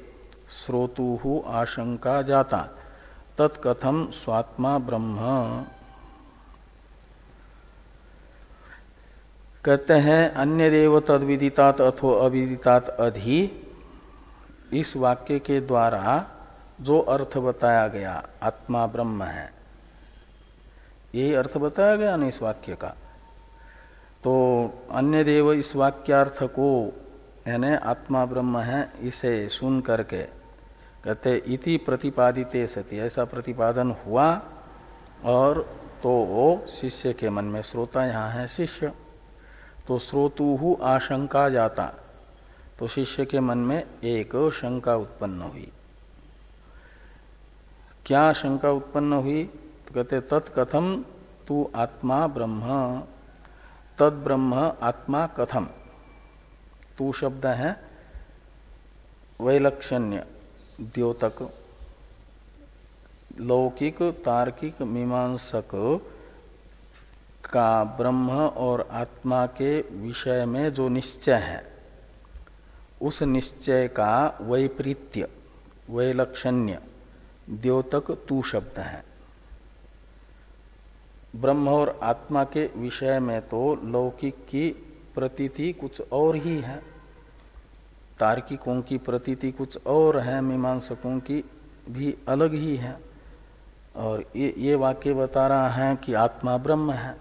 श्रोतु आशंका जाता। तत्कथम स्वात्मा ब्रह्म। कहते हैं अन्य देव तद विदितात अथो अविदितात अधि। इस वाक्य के द्वारा जो अर्थ बताया गया, आत्मा ब्रह्म है। यही अर्थ बताया गया ना इस वाक्य का? तो अन्य देव इस वाक्यार्थ को यानी आत्मा ब्रह्म है, इसे सुन करके कहते, इति प्रतिपादित सती। ऐसा प्रतिपादन हुआ और तो वो शिष्य के मन में श्रोता यहाँ है, शिष्य। तो श्रोतु आशंका जाता। तो शिष्य के मन में एक शंका उत्पन्न हुई। क्या शंका उत्पन्न हुई? तो कहते, तत्कथम तू आत्मा ब्रह्म। तद ब्रह्म आत्मा कथम। तू शब्द है वैलक्षण्य, द्योतक, लौकिक, तार्किक, मीमांसक का ब्रह्म और आत्मा के विषय में जो निश्चय है, उस निश्चय का वैपरीत्य, वैलक्षण्य, द्योतक तू शब्द है। ब्रह्म और आत्मा के विषय में तो लौकिक की प्रतीति कुछ और ही है। तार्किकों की प्रतीति कुछ और है, मीमांसकों की भी अलग ही है। और ये ये वाक्य बता रहा है कि आत्मा ब्रह्म है।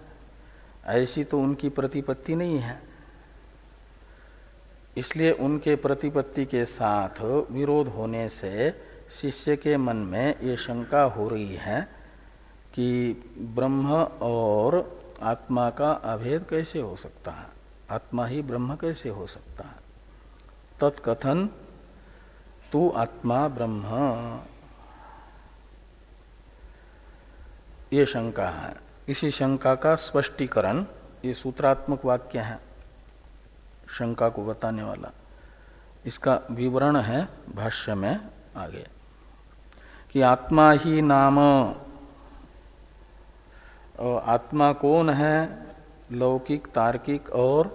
ऐसी तो उनकी प्रतिपत्ति नहीं है। इसलिए उनके प्रतिपत्ति के साथ विरोध होने से शिष्य के मन में ये शंका हो रही है कि ब्रह्म और आत्मा का अभेद कैसे हो सकता है? आत्मा ही ब्रह्म कैसे हो सकता है? तत्कथन, तू आत्मा ब्रह्म। ये शंका है। इसी शंका का स्पष्टीकरण, ये सूत्रात्मक वाक्य है, शंका को बताने वाला। इसका विवरण है भाष्य में आगे, कि आत्मा ही नाम। आत्मा कौन है? लौकिक, तार्किक और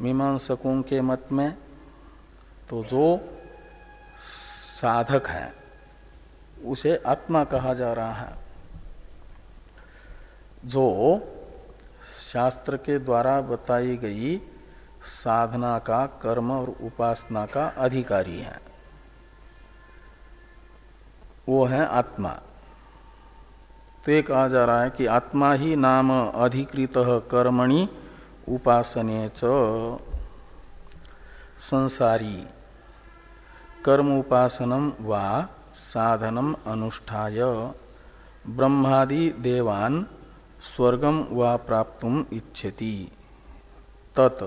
मीमांसकों के मत में तो जो साधक है, उसे आत्मा कहा जा रहा है। जो शास्त्र के द्वारा बताई गई साधना का कर्म और उपासना का अधिकारी है, वो है आत्मा। तो ये कहा जा रहा है कि आत्मा ही नाम अधिकृत कर्मणि उपासने च संसारी। कर्म उपासनम वा साधनम अनुष्ठाय। ब्रह्मादि देवान स्वर्गम वा प्राप्तुम इच्छति। तत्,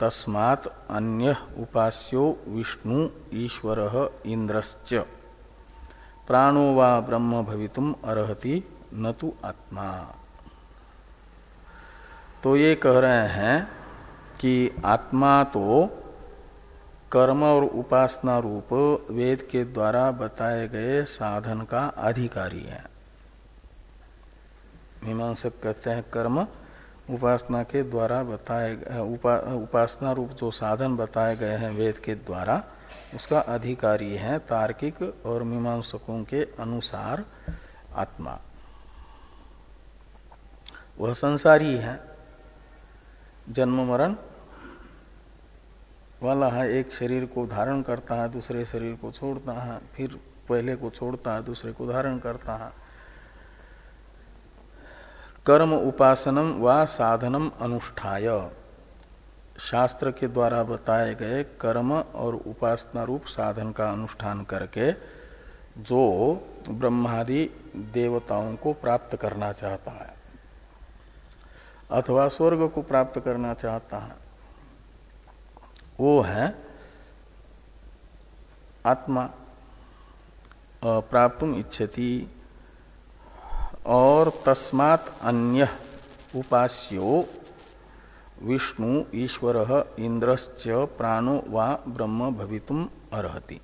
तस्मात् अन्य उपास्यो विष्णु ईश्वर इंद्रश्च प्राणो वा ब्रह्म भवितुम अर्ति न तो आत्मा। तो ये कह रहे हैं कि आत्मा तो कर्म और उपासना रूप वेद के द्वारा बताए गए साधन का अधिकारी है। मीमांसक कहते हैं कर्म उपासना के द्वारा बताए उपा, उपासना रूप जो साधन बताए गए हैं वेद के द्वारा उसका अधिकारी है तार्किक और मीमांसकों के अनुसार आत्मा। वह संसारी है। जन्म मरण वाला है, एक शरीर को धारण करता है, दूसरे शरीर को छोड़ता है, फिर पहले को छोड़ता है, दूसरे को धारण करता है। कर्म उपासनम व साधनम अनुष्ठाय। शास्त्र के द्वारा बताए गए कर्म और उपासना रूप साधन का अनुष्ठान करके जो ब्रह्मादि देवताओं को प्राप्त करना चाहता है अथवा स्वर्ग को प्राप्त करना चाहता है वो है आत्मा प्राप्त इच्छति। और तस्मात् अन्य उपास्यो, विष्णु ईश्वर इंद्रश्च प्राणो वा ब्रह्म भवितुम अर्ति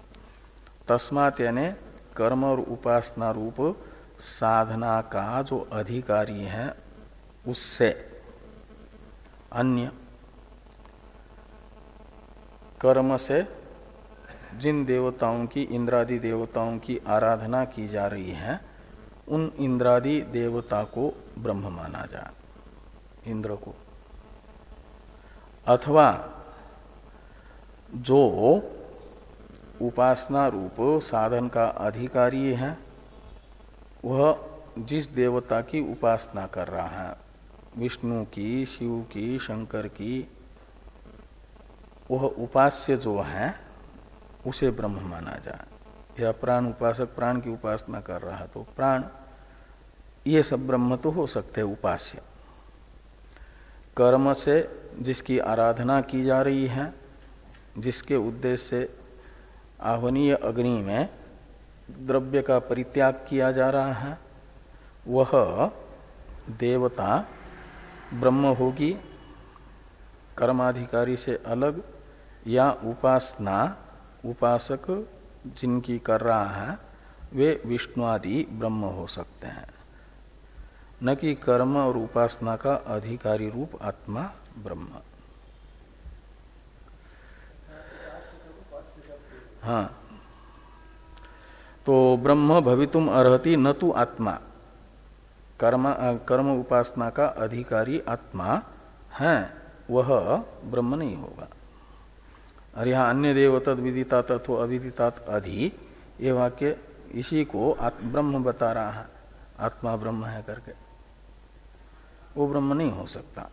तस्मात् यानी कर्म और उपासना रूप साधना का जो अधिकारी है, उससे अन्य कर्म से जिन देवताओं की, इंद्रादि देवताओं की आराधना की जा रही है, उन इंद्रादि देवता को ब्रह्म माना जा, इंद्र को। अथवा जो उपासना रूप साधन का अधिकारी है, वह जिस देवता की उपासना कर रहा है, विष्णु की, शिव की, शंकर की वह उपास्य जो है, उसे ब्रह्म माना जाए। या प्राण उपासक प्राण की उपासना कर रहा है तो प्राण, ये सब ब्रह्म तो हो सकते हैं, उपास्य। कर्म से जिसकी आराधना की जा रही है, जिसके उद्देश्य से आह्वनीय अग्नि में द्रव्य का परित्याग किया जा रहा है, वह देवता ब्रह्म होगी, कर्माधिकारी से अलग या उपासना, उपासक जिनकी कर रहा है, वे विष्णु आदि ब्रह्म हो सकते हैं। न कि कर्म और उपासना का अधिकारी रूप आत्मा ब्रह्म। हाँ। तो ब्रह्म भवितुम अर्ति न तो आत्मा। कर्म कर्म उपासना का अधिकारी आत्मा है, वह ब्रह्म नहीं होगा। और यहाँ अन्य देव तद विदिता तत्व अविदितात अधि ये वाक्य इसी को ब्रह्म बता रहा है। आत्मा ब्रह्म है करके। वो ब्रह्म नहीं हो सकता।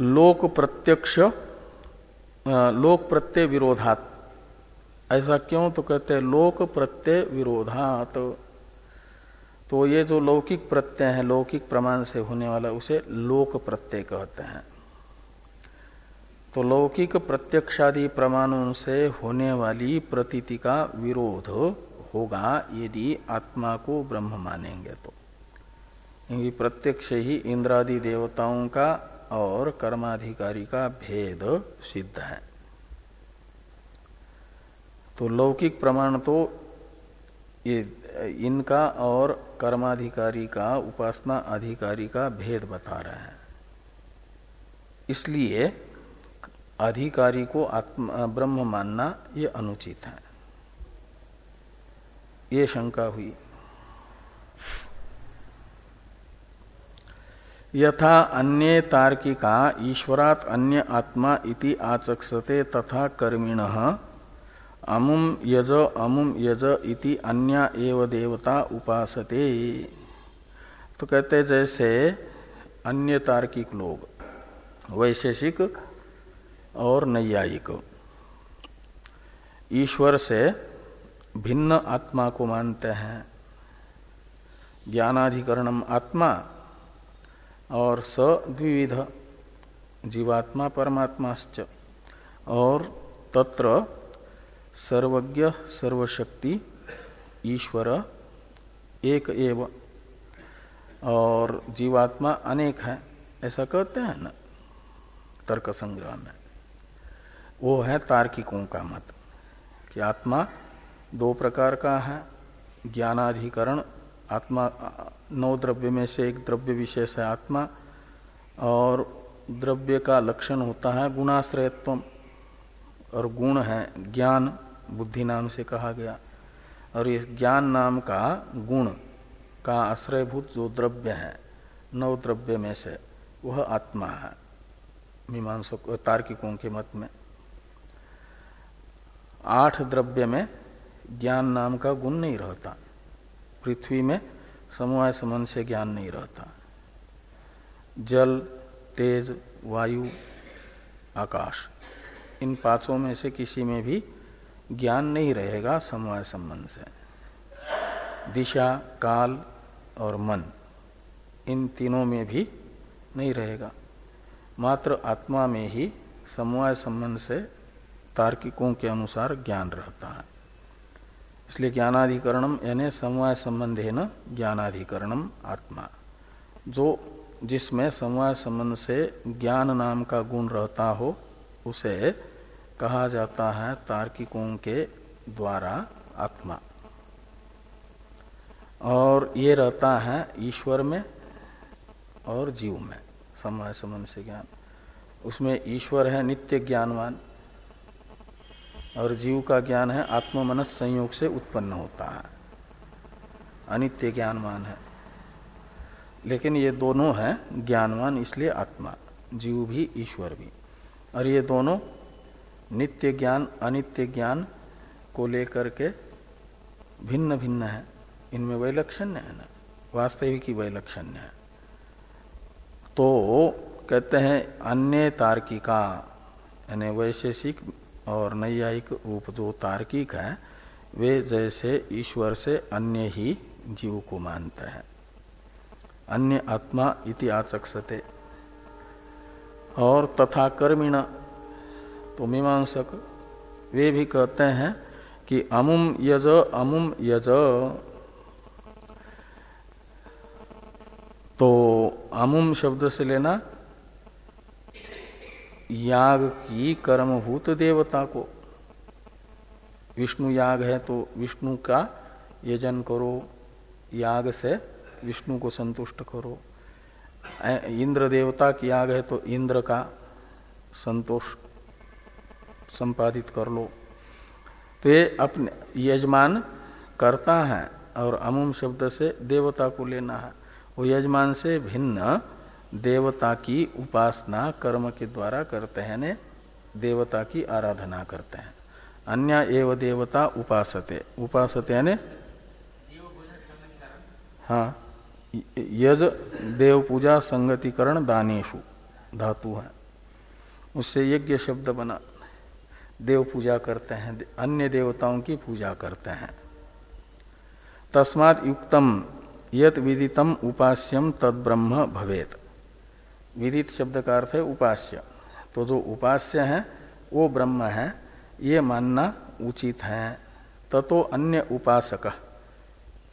लोक प्रत्यक्ष लोक प्रत्यय विरोधात। ऐसा क्यों? तो कहते हैं लोक प्रत्यय विरोधात। तो ये जो लौकिक प्रत्यय है, लौकिक प्रमाण से होने वाला उसे लोक प्रत्यय कहते हैं। तो लौकिक प्रत्यक्षादि प्रमाणों से होने वाली प्रतीति का विरोध होगा यदि आत्मा को ब्रह्म मानेंगे तो। क्योंकि प्रत्यक्ष ही इंद्रादि देवताओं का और कर्माधिकारी का भेद सिद्ध है। तो लौकिक प्रमाण तो ये, इनका और कर्माधिकारी का, उपासना अधिकारी का भेद बता रहे हैं। इसलिए अधिकारी को आत्मा, ब्रह्म मानना ये अनुचित है। ये शंका हुई। यथा अन्य तार्किका, ईश्वरात अन्य आत्मा इति आचक्षते तथा कर्मिण अमुम यज अमुम यज इति अन्य एव देवता उपासते। तो कहते जैसे अन्य तार्किक लोग, वैशेषिक और नैयायिक। ईश्वर से भिन्न आत्मा को मानते हैं। ज्ञानाधिकरणम आत्मा और स द्विविध जीवात्मा परमात्माश्च और तत्र सर्वज्ञ, सर्वशक्ति, ईश्वर, एक एव। और जीवात्मा अनेक है, ऐसा कहते हैं ना, तर्क संग्रह में। वो है तार्किकों का मत, कि आत्मा दो प्रकार का है, ज्ञानाधिकरण, आत्मा, नौ द्रव्य में से एक द्रव्य विशेष है आत्मा, और द्रव्य का लक्षण होता है गुणाश्रयत्व, और गुण है ज्ञान बुद्धि नाम से कहा गया। और इस ज्ञान नाम का गुण का आश्रयभूत जो द्रव्य है नौ द्रव्य में से, वह आत्मा है, मीमांसक, तार्किकों के मत में। आठ द्रव्य में ज्ञान नाम का गुण नहीं रहता। पृथ्वी में समवाय समन से ज्ञान नहीं रहता। जल, तेज, वायु, आकाश, इन पाँचों में से किसी में भी ज्ञान नहीं रहेगा समवाय संबंध से। दिशा, काल और मन, इन तीनों में भी नहीं रहेगा। मात्र आत्मा में ही समवाय संबंध से तार्किकों के अनुसार ज्ञान रहता है। इसलिए ज्ञानाधिकरणम यानी समवाय संबंध है न, ज्ञानाधिकरणम आत्मा। जो जिसमें समवाय संबंध से ज्ञान नाम का गुण रहता हो, उसे कहा जाता है तार्किकों के द्वारा आत्मा। और ये रहता है ईश्वर में और जीव में। समय संबंध से ज्ञान। उसमें ईश्वर है नित्य ज्ञानवान और जीव का ज्ञान है आत्म मनस संयोग से उत्पन्न होता है। अनित्य ज्ञानवान है। लेकिन ये दोनों हैं ज्ञानवान, इसलिए आत्मा। जीव भी, ईश्वर भी। और ये दोनों नित्य ज्ञान, अनित्य ज्ञान को लेकर के भिन्न भिन्न है। इनमें वैलक्षण्य है ना? वास्तविक ही वैलक्षण्य है। तो कहते हैं, अन्य तार्किका, यानी वैशेषिक और नैयायिक रूप जो तार्किक है, वे जैसे ईश्वर से अन्य ही जीव को मानते हैं। अन्य आत्मा इति आचक्षते। और तथा कर्मिण तो मीमांसक, वे भी कहते हैं कि अमुम यज अमुम यज। तो अमुम शब्द से लेना, याग की कर्मभूत देवता को। विष्णु याग है तो विष्णु का यजन करो, याग से विष्णु को संतुष्ट करो। इंद्र देवता की याग है तो इंद्र का संतोष संपादित कर लो। तो ये अपने यजमान करता है और अमुम शब्द से देवता को लेना है। वो यजमान से भिन्न देवता की उपासना कर्म के द्वारा करते हैं ने देवता की आराधना करते हैं। अन्य एव देवता उपासते। उपासते ने हाँ यज देव पूजा संगतिकरण दानेशु धातु है। उससे यज्ञ शब्द बना। देव पूजा करते हैं, अन्य देवताओं की पूजा करते हैं। तस्मात युक्तम, यत विदितम उपास्यम तद ब्रह्म भवेत। विदित शब्द का अर्थ है उपास्य। तो जो उपास्य है, वो ब्रह्म है, ये मानना उचित है। ततो अन्य उपासक।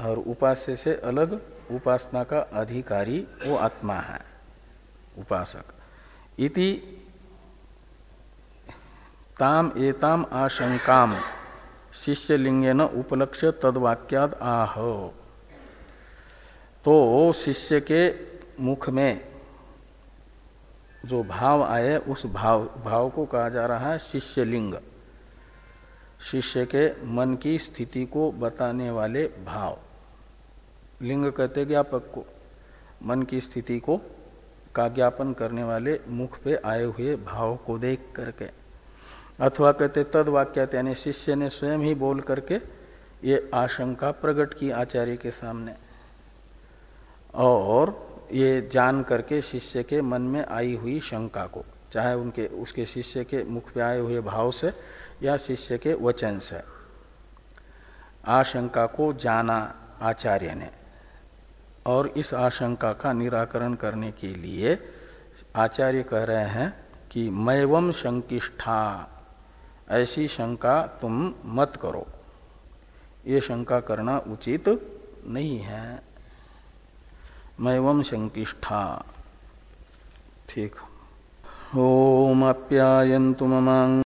और उपास्य से अलग उपासना का अधिकारी वो आत्मा है, उपासक। इति ताम एताम आशंकाम। शिष्य लिंगे न उपलक्ष्य तदवाक्याद आह। तो शिष्य के मुख में जो भाव आए, उस भाव भाव को कहा जा रहा है शिष्य लिंग शिष्य के मन की स्थिति को बताने वाले भाव। लिंग कहते ज्ञापक को मन की स्थिति को का ज्ञापन करने वाले मुख पे आए हुए भाव को देख करके। अथवा कहते तद वाक्य यानी शिष्य ने स्वयं ही बोल करके ये आशंका प्रकट की आचार्य के सामने। और ये जान करके शिष्य के मन में आई हुई शंका को, चाहे उनके, उसके शिष्य के मुख पे आए हुए भाव से या शिष्य के वचन से। आशंका को जाना आचार्य ने। और इस आशंका का निराकरण करने के लिए आचार्य कह रहे हैं कि मैवम शंकिष्ठा ऐसी शंका तुम मत करो। ये शंका करना उचित नहीं है। मैं शंकिष्ठा ठीक। ओम अप्यायंतु ममांग